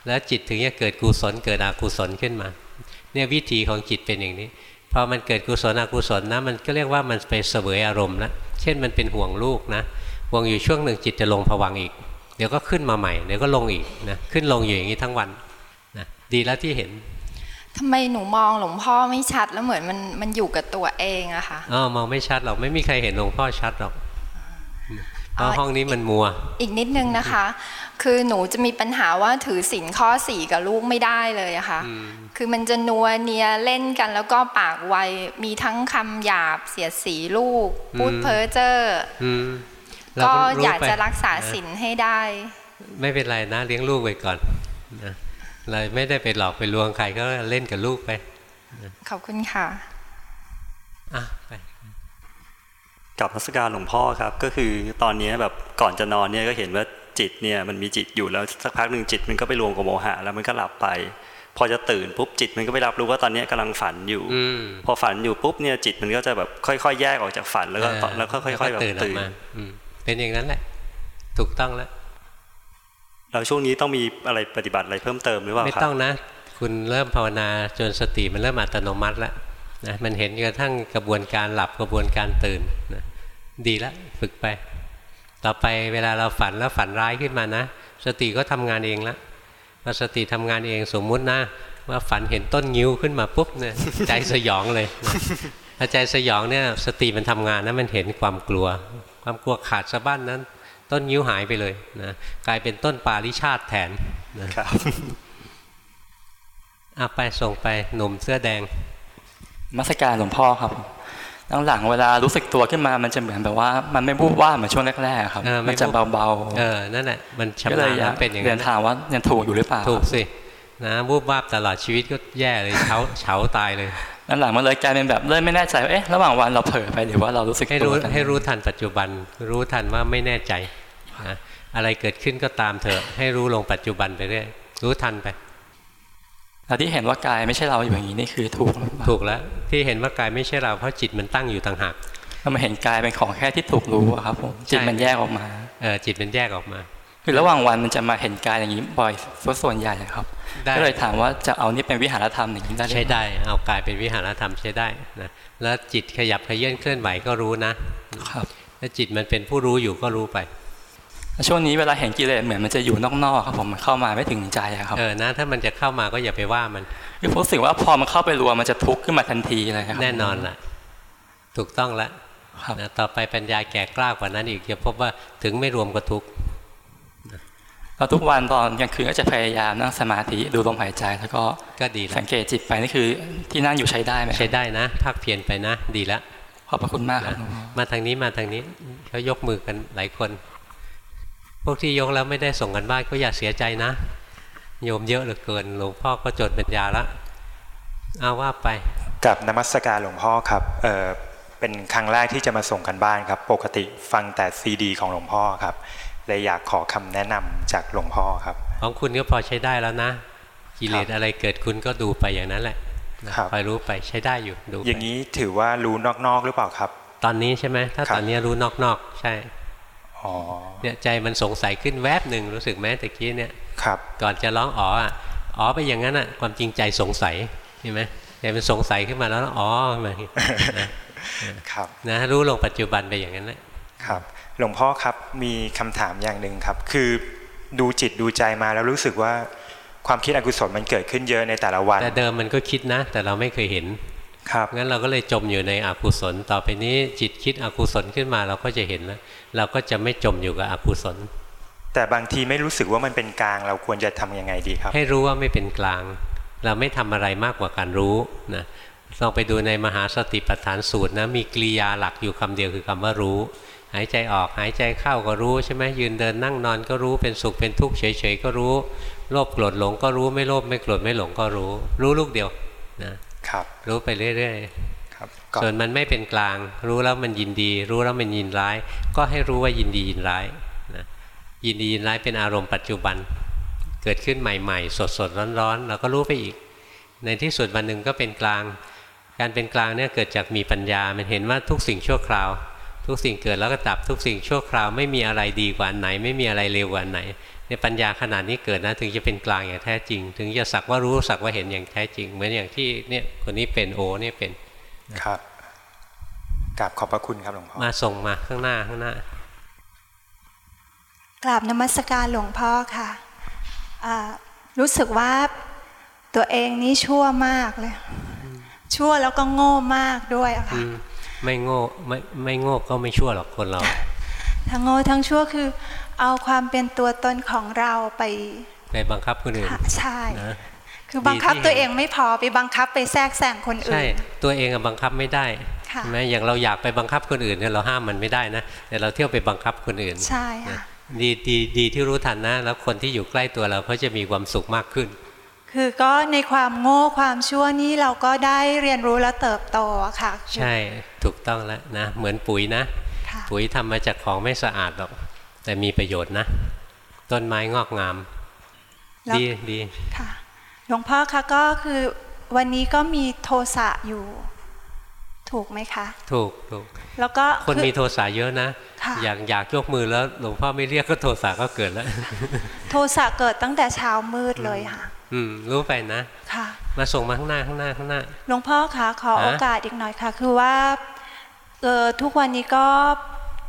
แล้วจิตถึงจะเกิดกุศลเกิดอกุศลขึ้นมา เนี่ยวิธีของจิตเป็นอย่างนี้ พอมันเกิดกุศลอกุศลนะมันก็เรียกว่ามันไปเสวยอารมณ์แล้วเช่นมันเป็นห่วงลูกนะห่วงอยู่ช่วงหนึ่งจิตจะลงผวังอีก เดี๋ยวก็ขึ้นมาใหม่เดี๋ยวก็ลงอีกนะขึ้นลงอยู่อย่างนี้ทั้งวันนะดีแล้วที่เห็น ทำไมหนูมองหลวงพ่อไม่ชัดแล้วเหมือนมันมันอยู่กับตัวเองอะค่ะอ๋อมองไม่ชัดหรอกไม่มีใครเห็นหลวงพ่อชัดหรอกเพราะห้องนี้มันมัว อีกนิดนึงนะคะ คือหนูจะมีปัญหาว่าถือศีลข้อสี่กับลูกไม่ได้เลยอะค่ะ คือมันจะนัวเนียเล่นกันแล้วก็ปากไวมีทั้งคำหยาบเสียดสีลูก พูดอืมเพ้อเจ้ออืมเราก็รู้อยากไปจะรักษาศีลให้ได้ ไม่เป็นไรนะเลี้ยงลูกไปก่อนนะ เราไม่ได้ไปหลอกไปลวงใครก็เล่นกับลูกไป ขอบคุณค่ะอะไปกับพัสการหลวงพ่อครับ ก็คือตอนนี้แบบก่อนจะนอนเนี่ยก็เห็นว่าจิตเนี่ยมันมีจิตอยู่แล้วสักพักหนึ่งจิตมันก็ไปรวมกับโมหะแล้วมันก็หลับไป พอจะตื่นปุ๊บจิตมันก็ไปรับรู้ว่าตอนนี้กำลังฝันอยู่อืมพอฝันอยู่ปุ๊บเนี่ยจิตมันก็จะแบบค่อยๆ แยกออกจากฝันแล้วก็เออแล้วก็ค่อยๆแบบตื่นออกตื่นมาอืมเป็นอย่างนั้นแหละถูกต้องแล้ว แล้วช่วงนี้ต้องมีอะไรปฏิบัติอะไรเพิ่มเติมหรือเปล่าไม่ต้องนะ คุณเริ่มภาวนาจนสติมันเริ่มอัตโนมัติแล้วนะมันเห็นกระทั่งกระบวนการหลับกระบวนการตื่นนะดีแล้วฝึกไป ต่อไปเวลาเราฝันแล้วฝันร้ายขึ้นมานะ สติก็ทำงานเองละพอสติทำงานเองสมมุตินะว่าฝันเห็นต้นงิ้วขึ้นมาปุ๊บเนี่ยใจสยองเลยนะพอใจสยองเนี่ยสติมันทำงานนะมันเห็นความกลัว ความกลัวขาดสะบั้นนั้น ต้นงิ้วหายไปเลยนะกลายเป็นต้นปาลิชาติแทนนะครับอะไปส่งไปหนุ่มเสื้อแดงมัสการหลวงพ่อครับหลังเวลารู้สึกตัวขึ้นมามันจะเหมือนแบบว่า มันไม่บูบว่าเหมือนช่วงแรกๆครับ มันจะเบาๆเออนั่นแหละมันชำนาญแล้วเป็นอย่างนั้นเรียนถามว่ายังถูกอยู่หรือเปล่าถูกสินะบูบวาบตลอดชีวิตก็แย่เลยเฉาเฉาตายเลยนั่นหลังมันเลยกลายเป็นแบบเริ่มไม่แน่ใจว่าเอ๊ะระหว่างวันเราเผลอไปหรือว่าเรารู้สึกให้รู้ให้รู้ทันปัจจุบัน รู้ทันว่าไม่แน่ใจ นะอะไรเกิดขึ้นก็ตามเถอะ ให้รู้ลงปัจจุบันไปเรื่อยรู้ทันไปแต่ที่เห็นว่ากายไม่ใช่เราอยู่อย่างนี้นี่คือถูกถูกแล้วที่เห็นว่ากายไม่ใช่เราเพราะจิตมันตั้งอยู่ต่างหากเรามาเห็นกายเป็นของแค่ที่ถูกรู้ครับผมจิตมันแยกออกมาเออจิตมันแยกออกมา คือระหว่างวันมันจะมาเห็นกายอย่างนี้บ่อยส่วนใหญ่ครับก็เลยถามว่าจะเอานี่เป็นวิหารธรรมอย่างนี้ได้ใช้ได้เอากายเป็นวิหารธรรมใช้ได้นะแล้วจิตขยับขยื่นเคลื่อนไหวก็รู้นะครับถ้าจิตมันเป็นผู้รู้อยู่ก็รู้ไป ช่วงนี้เวลาเห็นกิเลสเหมือนมันจะอยู่นอกๆครับผมมันเข้ามาไม่ถึงใจครับเออนะถ้ามันจะเข้ามาก็อย่าไปว่ามันคือผมรู้สึกว่าพอมันเข้าไปรวมมันจะทุกข์ขึ้นมาทันทีเลยครับแน่นอนล่ะ ถูกต้องแล้วนะต่อไปปัญญาแก่กล้ากว่านั้นอีกจะพบว่าถึงไม่รวมก็ทุกข์เราทุกวันตอนกลางคืนก็จะพยายามนั่งสมาธิดูลมหายใจแล้วก็ก็ดีสังเกตจิตไปนี่คือ ที่นั่งอยู่ใช้ได้ไหมใช้ได้นะพักเพียนไปนะ ดีแล้วขอบพระคุณมากครับมาทางนี้มาทางนี้เขายกมือกันหลายคน พวกที่ยกแล้วไม่ได้ส่งกันบ้านก็อย่าเสียใจนะ โยมเยอะเหลือเกิน หลวงพ่อก็จดปัญญาละเอาว่าไปกับนมัสการหลวงพ่อครับเออเป็นครั้งแรกที่จะมาส่งกันบ้านครับ ปกติฟังแต่ซีดี ของหลวงพ่อครับเลยอยากขอคำแนะนำจากหลวงพ่อครับ ของคุณก็พอใช้ได้แล้วนะ กิเลสอะไรเกิดคุณก็ดูไปอย่างนั้นแหละคอยรู้ไปใช้ได้อยู่ดูอย่างนี้ถือว่ารู้นอกๆหรือเปล่าครับ ตอนนี้ใช่ไหมถ้าตอนนี้รู้นอกๆใช่ เนี่ยใจมันสงสัยขึ้นแวบหนึ่งรู้สึกไหมตะกี้เนี่ยครับ ก่อนจะร้องอ๋ออะอ๋อไปอย่างนั้นอะความจริงใจสงสัยเห็นไหมใจมันสงสัยขึ้นมาแล้วอ๋อมาครับนะรู้ลงปัจจุบันไปอย่างนั้นแหละครับ หลวงพ่อครับมีคำถามอย่างหนึ่งครับ คือดูจิตดูใจมาแล้วรู้สึกว่าความคิดอกุศลมันเกิดขึ้นเยอะในแต่ละวัน แต่เดิมมันก็คิดนะ แต่เราไม่เคยเห็นครับงั้นเราก็เลยจมอยู่ในอกุศล ต่อไปนี้จิตคิดอกุศลขึ้นมาเราก็จะเห็นแล้ว เราก็จะไม่จมอยู่กับอกุศล แต่บางทีไม่รู้สึกว่ามันเป็นกลาง เราควรจะทํำยังไงดีครับ ให้รู้ว่าไม่เป็นกลาง เราไม่ทำอะไรมากกว่าการรู้นะลองไปดูในมหาสติปัฏฐานสูตรนะมีกริยาหลักอยู่คำเดียวคือคำว่ารู้ หายใจออกหายใจเข้าก็รู้ใช่ไหมยืนเดินนั่งนอนก็รู้เป็นสุขเป็นทุกข์เฉยๆก็รู้โลภโกรธหลงก็รู้ไม่โลภไม่โกรธไม่หลงก็รู้ รู้ลูกเดียวนะครับ รู้ไปเรื่อยๆครับ ส่วนมันไม่เป็นกลาง รู้แล้วมันยินดี รู้แล้วมันยินร้าย ก็ให้รู้ว่ายินดียินร้ายนะยินดียินร้ายเป็นอารมณ์ปัจจุบัน เกิดขึ้นใหม่ๆ สดๆร้อนๆเราก็รู้ไปอีก ในที่สุดวันหนึ่งก็เป็นกลาง การเป็นกลางเนี่ยเกิดจากมีปัญญา มันเห็นว่าทุกสิ่งชั่วคราว ทุกสิ่งเกิดแล้วก็ดับทุกสิ่งชั่วคราวไม่มีอะไรดีกว่าไหน ไม่มีอะไรเร็วกว่าไหนในปัญญาขนาดนี้เกิดนะถึงจะเป็นกลางอย่างแท้จริง ถึงจะสักว่ารู้สักว่าเห็นอย่างแท้จริง เหมือนอย่างที่เนี่ยคนนี้เป็นโอเนี่ยเป็น ครับกราบขอบพระคุณครับหลวงพ่อมาส่งมาข้างหน้าข้างหน้ากราบนมัสการหลวงพ่อค่ะรู้สึกว่าตัวเองนี่ชั่วมากเลย ชั่วแล้วก็โง่มากด้วยอะค่ะไม่โง่ไม่ไม่โง่ก็ไม่ชั่วหรอกคนเรา ทั้งโง่ทั้งชั่วคือ เอาความเป็นตัวตนของเราไป ไปบังคับคนอื่นใช่ คือบังคับตัวเองไม่พอไปบังคับไปแทรกแซงคนอื่น ใช่ ตัวเองบังคับไม่ได้ใช่ไหมอย่างเราอยากไปบังคับคนอื่นเนี่ยเราห้ามมันไม่ได้นะแต่เราเที่ยวไปบังคับคนอื่น ใช่ค่ะดีดีดีที่รู้ทันนะ แล้วคนที่อยู่ใกล้ตัวเราเขาจะมีความสุขมากขึ้น คือก็ในความโง่ความชั่วนี้เราก็ได้เรียนรู้และเติบโตค่ะ ใช่ถูกต้องแล้วนะ เหมือนปุ๋ยนะ ปุ๋ยทำมาจากของไม่สะอาดหรอกแต่มีประโยชน์นะ ต้นไม้งอกงาม ดีดีค่ะ หลวงพ่อคะก็คือวันนี้ก็มีโทสะอยู่ ถูกไหมคะ ถูกถูกแล้วก็คนมีโทสะเยอะนะ อยากอยากยกมือแล้วหลวงพ่อไม่เรียกก็โทสะก็เกิดแล้ว โทสะเกิดตั้งแต่เช้ามืดเลยค่ะ อืม รู้ไปนะค่ะ มาส่งมาข้างหน้าข้างหน้าข้างหน้าหลวงพ่อคะขอโอกาสอีกหน่อยค่ะ คือว่าเออทุกวันนี้ก็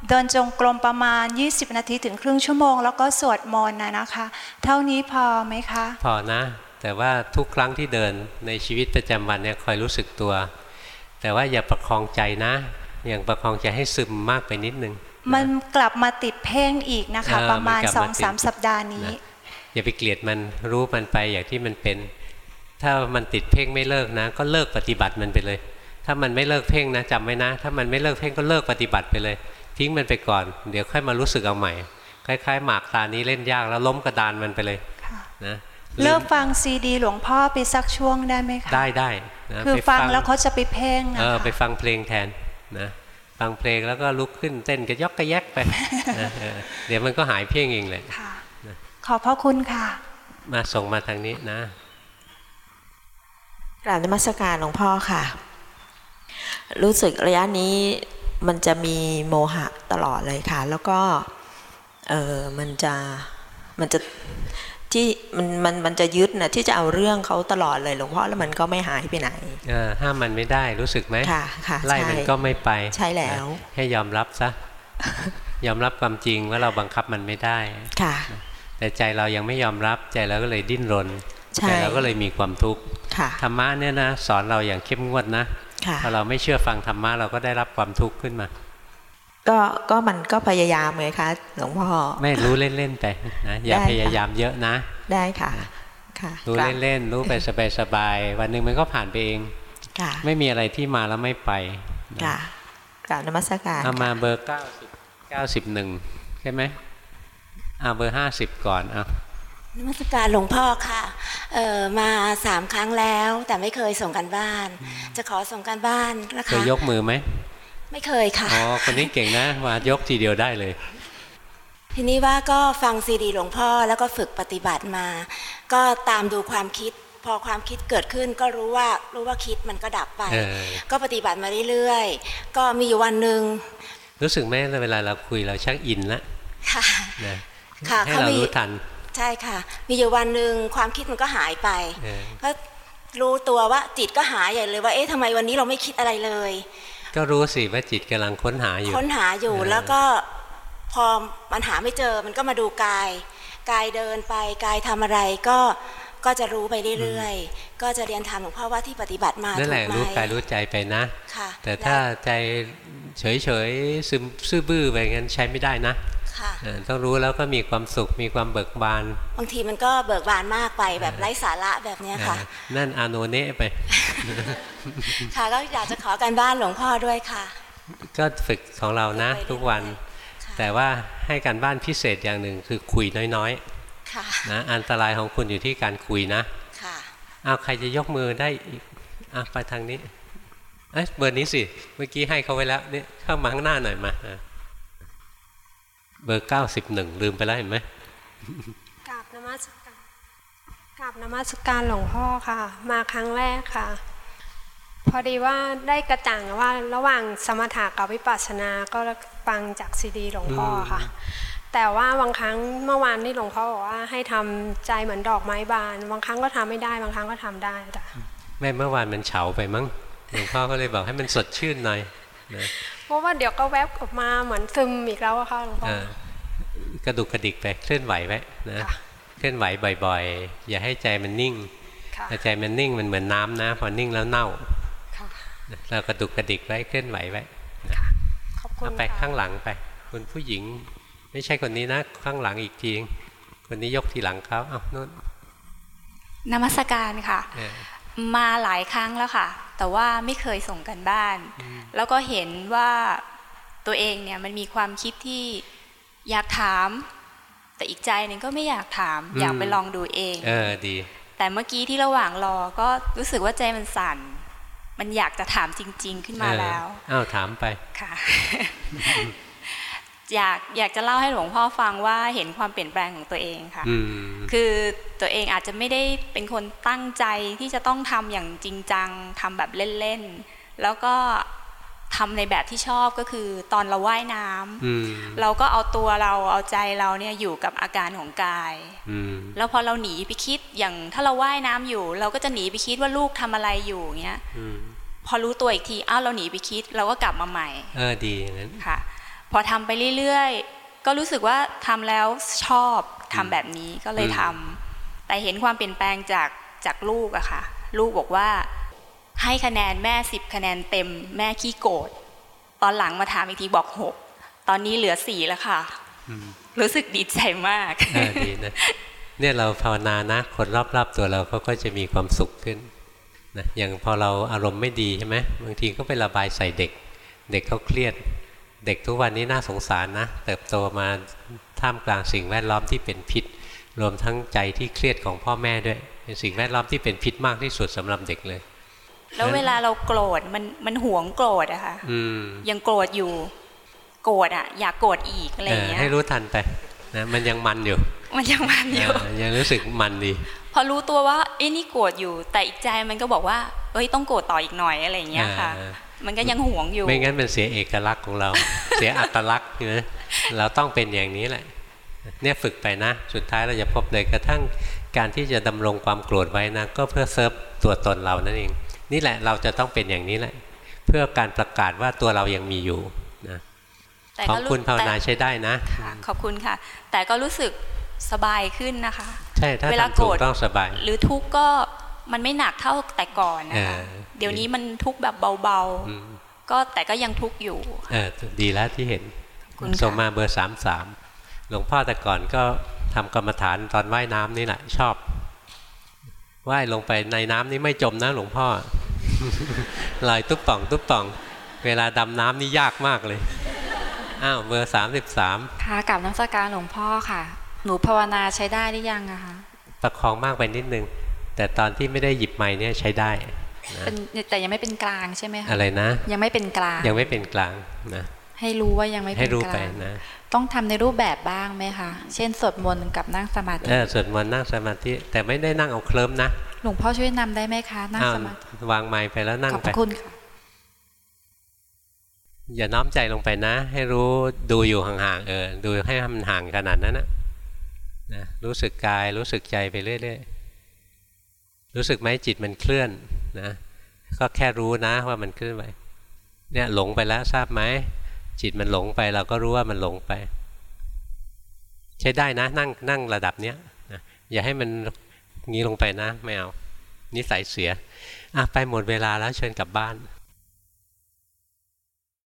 เดินจงกรมประมาณ 20 นาทีถึงครึ่งชั่วโมง แล้วก็สวดมนต์นะนะคะ เท่านี้พอไหมคะ พอนะ แต่ว่าทุกครั้งที่เดินในชีวิตประจำวันเนี่ยคอยรู้สึกตัว แต่ว่าอย่าประคองใจนะอย่างประคองใจให้ซึมมากไปนิดนึง มันกลับมาติดเพ่งอีกนะคะ ประมาณสองสามสัปดาห์นี้ อย่าไปเกลียดมันรู้มันไปอย่างที่มันเป็น ถ้ามันติดเพ่งไม่เลิกนะ ก็เลิกปฏิบัติมันไปเลย ถ้ามันไม่เลิกเพ่งนะจำไว้นะ ถ้ามันไม่เลิกเพ่งก็เลิกปฏิบัติไปเลย ทิ้งมันไปก่อน เดี๋ยวค่อยมารู้สึกเอาใหม่ คล้ายๆ หมากตานี้เล่นยากแล้วล้มกระดานมันไปเลยนะ เลิกฟังซีดี หลวงพ่อไปสักช่วงได้ไหมคะได้ได้นะคือฟังแล้วเขาจะไปเพ่งนะเออไปฟังเพลงแทนนะฟังเพลงแล้วก็ลุกขึ้นเต้นกระยอกกระแยกไปนะเดี๋ยวมันก็หายเพ่งเองเลยขอบพระคุณค่ะ มาส่งมาทางนี้นะกราบนมัสการหลวงพ่อค่ะ รู้สึกระยะนี้มันจะมีโมหะตลอดเลยค่ะ แล้วก็เออมันจะมันจะ ที่มันมันมันจะยึดนะที่จะเอาเรื่องเขาตลอดเลยหลวงพ่อแล้วมันก็ไม่หายไปไหนห้ามมันไม่ได้รู้สึกไหมค่ะค่ะไล่มันก็ไม่ไปใช่แล้ว ให้ยอมรับซะยอมรับความจริงว่าเราบังคับมันไม่ได้ค่ะ แต่ใจเรายังไม่ยอมรับใจเราก็เลยดิ้นรนใจเราก็เลยมีความทุกข์ธรรมะเนี่ยนะสอนเราอย่างเข้มงวดนะพอเราไม่เชื่อฟังธรรมะเราก็ได้รับความทุกข์ขึ้นมา ก็ก็มันก็พยายามเลยคะหลวงพ่อไม่รู้เล่นๆไปนะอย่าพยายามเยอะนะ ได้ค่ะค่ะรู้เล่นๆรู้ไปสบายๆวันหนึ่งมันก็ผ่านไปเองค่ะไม่มีอะไรที่มาแล้วไม่ไปค่ะกราบนมัสการเอามาเบอร์เก้าสิบเก้าสิบหนึ่งใช่ไหมเอาเบอร์ห้าสิบก่อนเอานมัสการหลวงพ่อค่ะเออมาสามครั้งแล้วแต่ไม่เคยส่งกันบ้าน จะขอส่งกันบ้านนะคะเคยยกมือไหม ไม่เคยค่ะอ๋อคนนี้เก่งนะมายกทีเดียวได้เลย ทีนี้ว่าก็ฟังซีดีหลวงพ่อแล้วก็ฝึกปฏิบัติมา ก็ตามดูความคิด พอความคิดเกิดขึ้นก็รู้ว่ารู้ว่าคิดมันก็ดับไป ก็ปฏิบัติมาเรื่อยๆ ก็มีอยู่วันหนึ่งรู้สึกไหมเวลาเราคุยเราชักอินละค่ะนะให้เรารู้ทัน ใช่ค่ะ มีอยู่วันหนึ่งความคิดมันก็หายไปก็รู้ตัวว่าจิตก็หายใหญ่เลยว่าเอ๊ะทำไมวันนี้เราไม่คิดอะไรเลย ก็รู้สิว่าจิตกำลังค้นหาอยู่ ค้นหาอยู่แล้วก็พอมันหาไม่เจอมันก็มาดูกาย กายเดินไปกายทำอะไรก็ก็จะรู้ไปเรื่อยๆ ก็จะเรียนถามหลวงพ่อว่าที่ปฏิบัติมานั่นแหละรู้กายรู้ใจไปนะ แต่ถ้าใจเฉยๆซึมซื่อบื้อไปงั้นใช้ไม่ได้นะ ต้องรู้แล้วก็มีความสุขมีความเบิกบาน บางทีมันก็เบิกบานมากไปแบบไร้สาระแบบนี้ค่ะ นั่นอาโนเน่ไป ค่ะก็อยากจะขอการบ้านหลวงพ่อด้วยค่ะ ก็ฝึกของเรานะ ทุกวัน แต่ว่าให้การบ้านพิเศษอย่างหนึ่งคือคุยน้อยๆนะอันตรายของคุณอยู่ที่การคุยนะเอาใครจะยกมือได้อีกอะไปทางนี้เอ้เบอร์นี้สิ เมื่อกี้ให้เขาไว้แล้วนี่เข้ามาข้างหน้าหน่อยมา เบอร์เก้าสิบหนึ่งลืมไปแล้วเห็นไหมกราบนมัสการกราบนมัสการหลวงพ่อค่ะ มาครั้งแรกค่ะ พอดีว่าได้กระจ่างว่าระหว่างสมถะกับวิปัสสนาก็ฟังจากซีดีหลวงพ่อค่ะ แต่ว่าบางครั้งเมื่อวานที่หลวงพ่อบอกว่าให้ทำใจเหมือนดอกไม้บาน บางครั้งก็ทำไม่ได้ บางครั้งก็ทำได้แต่แม่เมื่อวานมันเฉาไปมั้งหลวงพ่อก็เลยบอกให้มันสดชื่นหน่อยนะ ราะว่าเดี๋ยวก็แวบออกมาเหมือนซึมอีกแล้วอะค่ะหลวงพ่อกระดุกกระดิกไปเคลื่อนไหวไว้นะเคลื่อนไหวบ่อยๆ อย่าให้ใจมันนิ่งถ้าใจมันนิ่งมันเหมือนน้ำนะ พอนิ่งแล้วเน่าเรากระดุกกระดิกไว้เคลื่อนไหวไว้เอาไปข้างหลังไปคุณผู้หญิง ไม่ใช่คนนี้นะ ข้างหลังอีกทีคนนี้ยกทีหลังเขาเอานู่นนมัสการค่ะ มาหลายครั้งแล้วค่ะ แต่ว่าไม่เคยส่งกันบ้าน แล้วก็เห็นว่าตัวเองเนี่ยมันมีความคิดที่อยากถาม แต่อีกใจหนึ่งก็ไม่อยากถาม อยากไปลองดูเอง เออดี แต่เมื่อกี้ที่ระหว่างรอก็รู้สึกว่าใจมันสั่น มันอยากจะถามจริง ๆ ขึ้นมาแล้วอ้าวถามไปค่ะ อยากอยากจะเล่าให้หลวงพ่อฟังว่าเห็นความเปลี่ยนแปลงของตัวเองค่ะคือตัวเองอาจจะไม่ได้เป็นคนตั้งใจที่จะต้องทำอย่างจริงจังทำแบบเล่นๆแล้วก็ทำในแบบที่ชอบก็คือตอนเราว่ายน้ำเราก็เอาตัวเราเอาใจเราเนี่ยอยู่กับอาการของกายแล้วพอเราหนีไปคิดอย่างถ้าเราว่ายน้ำอยู่ เราก็จะหนีไปคิดว่าลูกทำอะไรอยู่เงี้ยพอรู้ตัวอีกทีอ้าวเราหนีไปคิด เราก็กลับมาใหม่ เออดีนั้นค่ะ พอทำไปเรื่อยๆ ก็รู้สึกว่าทำแล้วชอบทำแบบนี้ก็เลยทำแต่เห็นความเปลี่ยนแปลงจากจากลูกอะค่ะ ลูกบอกว่า ให้คะแนนแม่สิบคะแนนเต็ม แม่ขี้โกรธตอนหลังมาถามอีกทีบอกหกตอนนี้เหลือสี่แล้วค่ะรู้สึกดีใจมากดีนะเนี่ยเราภาวนานะคนรอบๆตัวเราเขาก็จะมีความสุขขึ้นนะอย่างพอเราอารมณ์ไม่ดีใช่ไหมบางทีก็ไประบายใส่เด็ก เด็กเขาเครียด เด็กทุกวันนี้น่าสงสารนะ เติบโตมาท่ามกลางสิ่งแวดล้อมที่เป็นพิษ รวมทั้งใจที่เครียดของพ่อแม่ด้วย เป็นสิ่งแวดล้อมที่เป็นพิษมากที่สุดสำหรับเด็กเลย แล้วเวลาเราโกรธมันมันหวงโกรธอะค่ะยังโกรธอยู่ โกรธอะอยากโกรธอีกอะไรอย่างเงี้ยให้รู้ทันไปนะมันยังมันอยู่ มันยังมันอยู่ยังรู้สึกมันดี พอรู้ตัวว่าเอ้นี่โกรธอยู่ แต่อีกใจมันก็บอกว่า เอ้ยต้องโกรธต่ออีกหน่อยอะไรอย่างเงี้ยค่ะ มันก็ยังหวงอยู่ ไม่งั้นมันเสียเอกลักษณ์ของเรา เสียอัตลักษณ์นะเราต้องเป็นอย่างนี้แหละ เนี่ยฝึกไปนะ สุดท้ายเราจะพบเลยกระทั่งการที่จะดำรงความโกรธไว้นะก็เพื่อเซิร์ฟตัวตนเรานั่นเอง นี่แหละเราจะต้องเป็นอย่างนี้แหละ เพื่อการประกาศว่าตัวเรายังมีอยู่นะของคุณภาวนาใช้ได้นะ ขอบคุณค่ะ แต่ก็รู้สึกสบายขึ้นนะคะ ใช่ถ้าเวลาโกรธต้องสบาย หรือทุกข์ก็ มันไม่หนักเท่าแต่ก่อนนะคะเดี๋ยวนี้มันทุกข์แบบเบาๆ ก็แต่ก็ยังทุกข์อยู่เออดีแล้วที่เห็นคุณส่งมาเบอร์สามสามหลวงพ่อแต่ก่อนก็ทำกรรมฐานตอนว่ายน้ำนี่แหละชอบว่ายลงไปในน้ำนี่ไม่จมนะหลวงพ่อลอยตุ๊บป่องตุ๊บป่อง เวลาดำน้ำนี่ยากมากเลยอ้าวเบอร์สามสิบสามค่ะกับน้ำสการหลวงพ่อค่ะ หนูภาวนาใช้ได้หรือยังอะคะประคองมากไปนิดนึง แต่ตอนที่ไม่ได้หยิบไม้เนี่ยใช้ได้เป็นแต่ยังไม่เป็นกลางใช่ไหมคะอะไรนะ ยังไม่เป็นกลาง ยังไม่เป็นกลางนะให้รู้ว่ายังไม่เป็นกลางนะต้องทำในรูปแบบบ้างไหมคะ เช่นสวดมนต์กับนั่งสมาธิเออสวดมนต์นั่งสมาธิ แต่ไม่ได้นั่งเอาเคลิ้มนะ หลวงพ่อช่วยนำได้ไหมคะ นั่งสมาธิ วางไม้ไปแล้วนั่งไป ขอบคุณค่ะ อย่าน้อมใจลงไปนะ ให้รู้ดูอยู่ห่างๆเออ ดูให้มันห่างขนาดนั้นนะนะ รู้สึกกายรู้สึกใจไปเรื่อยๆ รู้สึกไหมจิตมันเคลื่อนนะ ก็แค่รู้นะว่ามันเคลื่อนไปเนี่ยหลงไปแล้วทราบไหมจิตมันหลงไปเราก็รู้ว่ามันหลงไป ใช้ได้นะนั่งนั่งระดับเนี้ยนะอย่าให้มันงี้ลงไปนะไม่เอานิสัยเสียอะไปหมดเวลาแล้วเชิญกลับบ้าน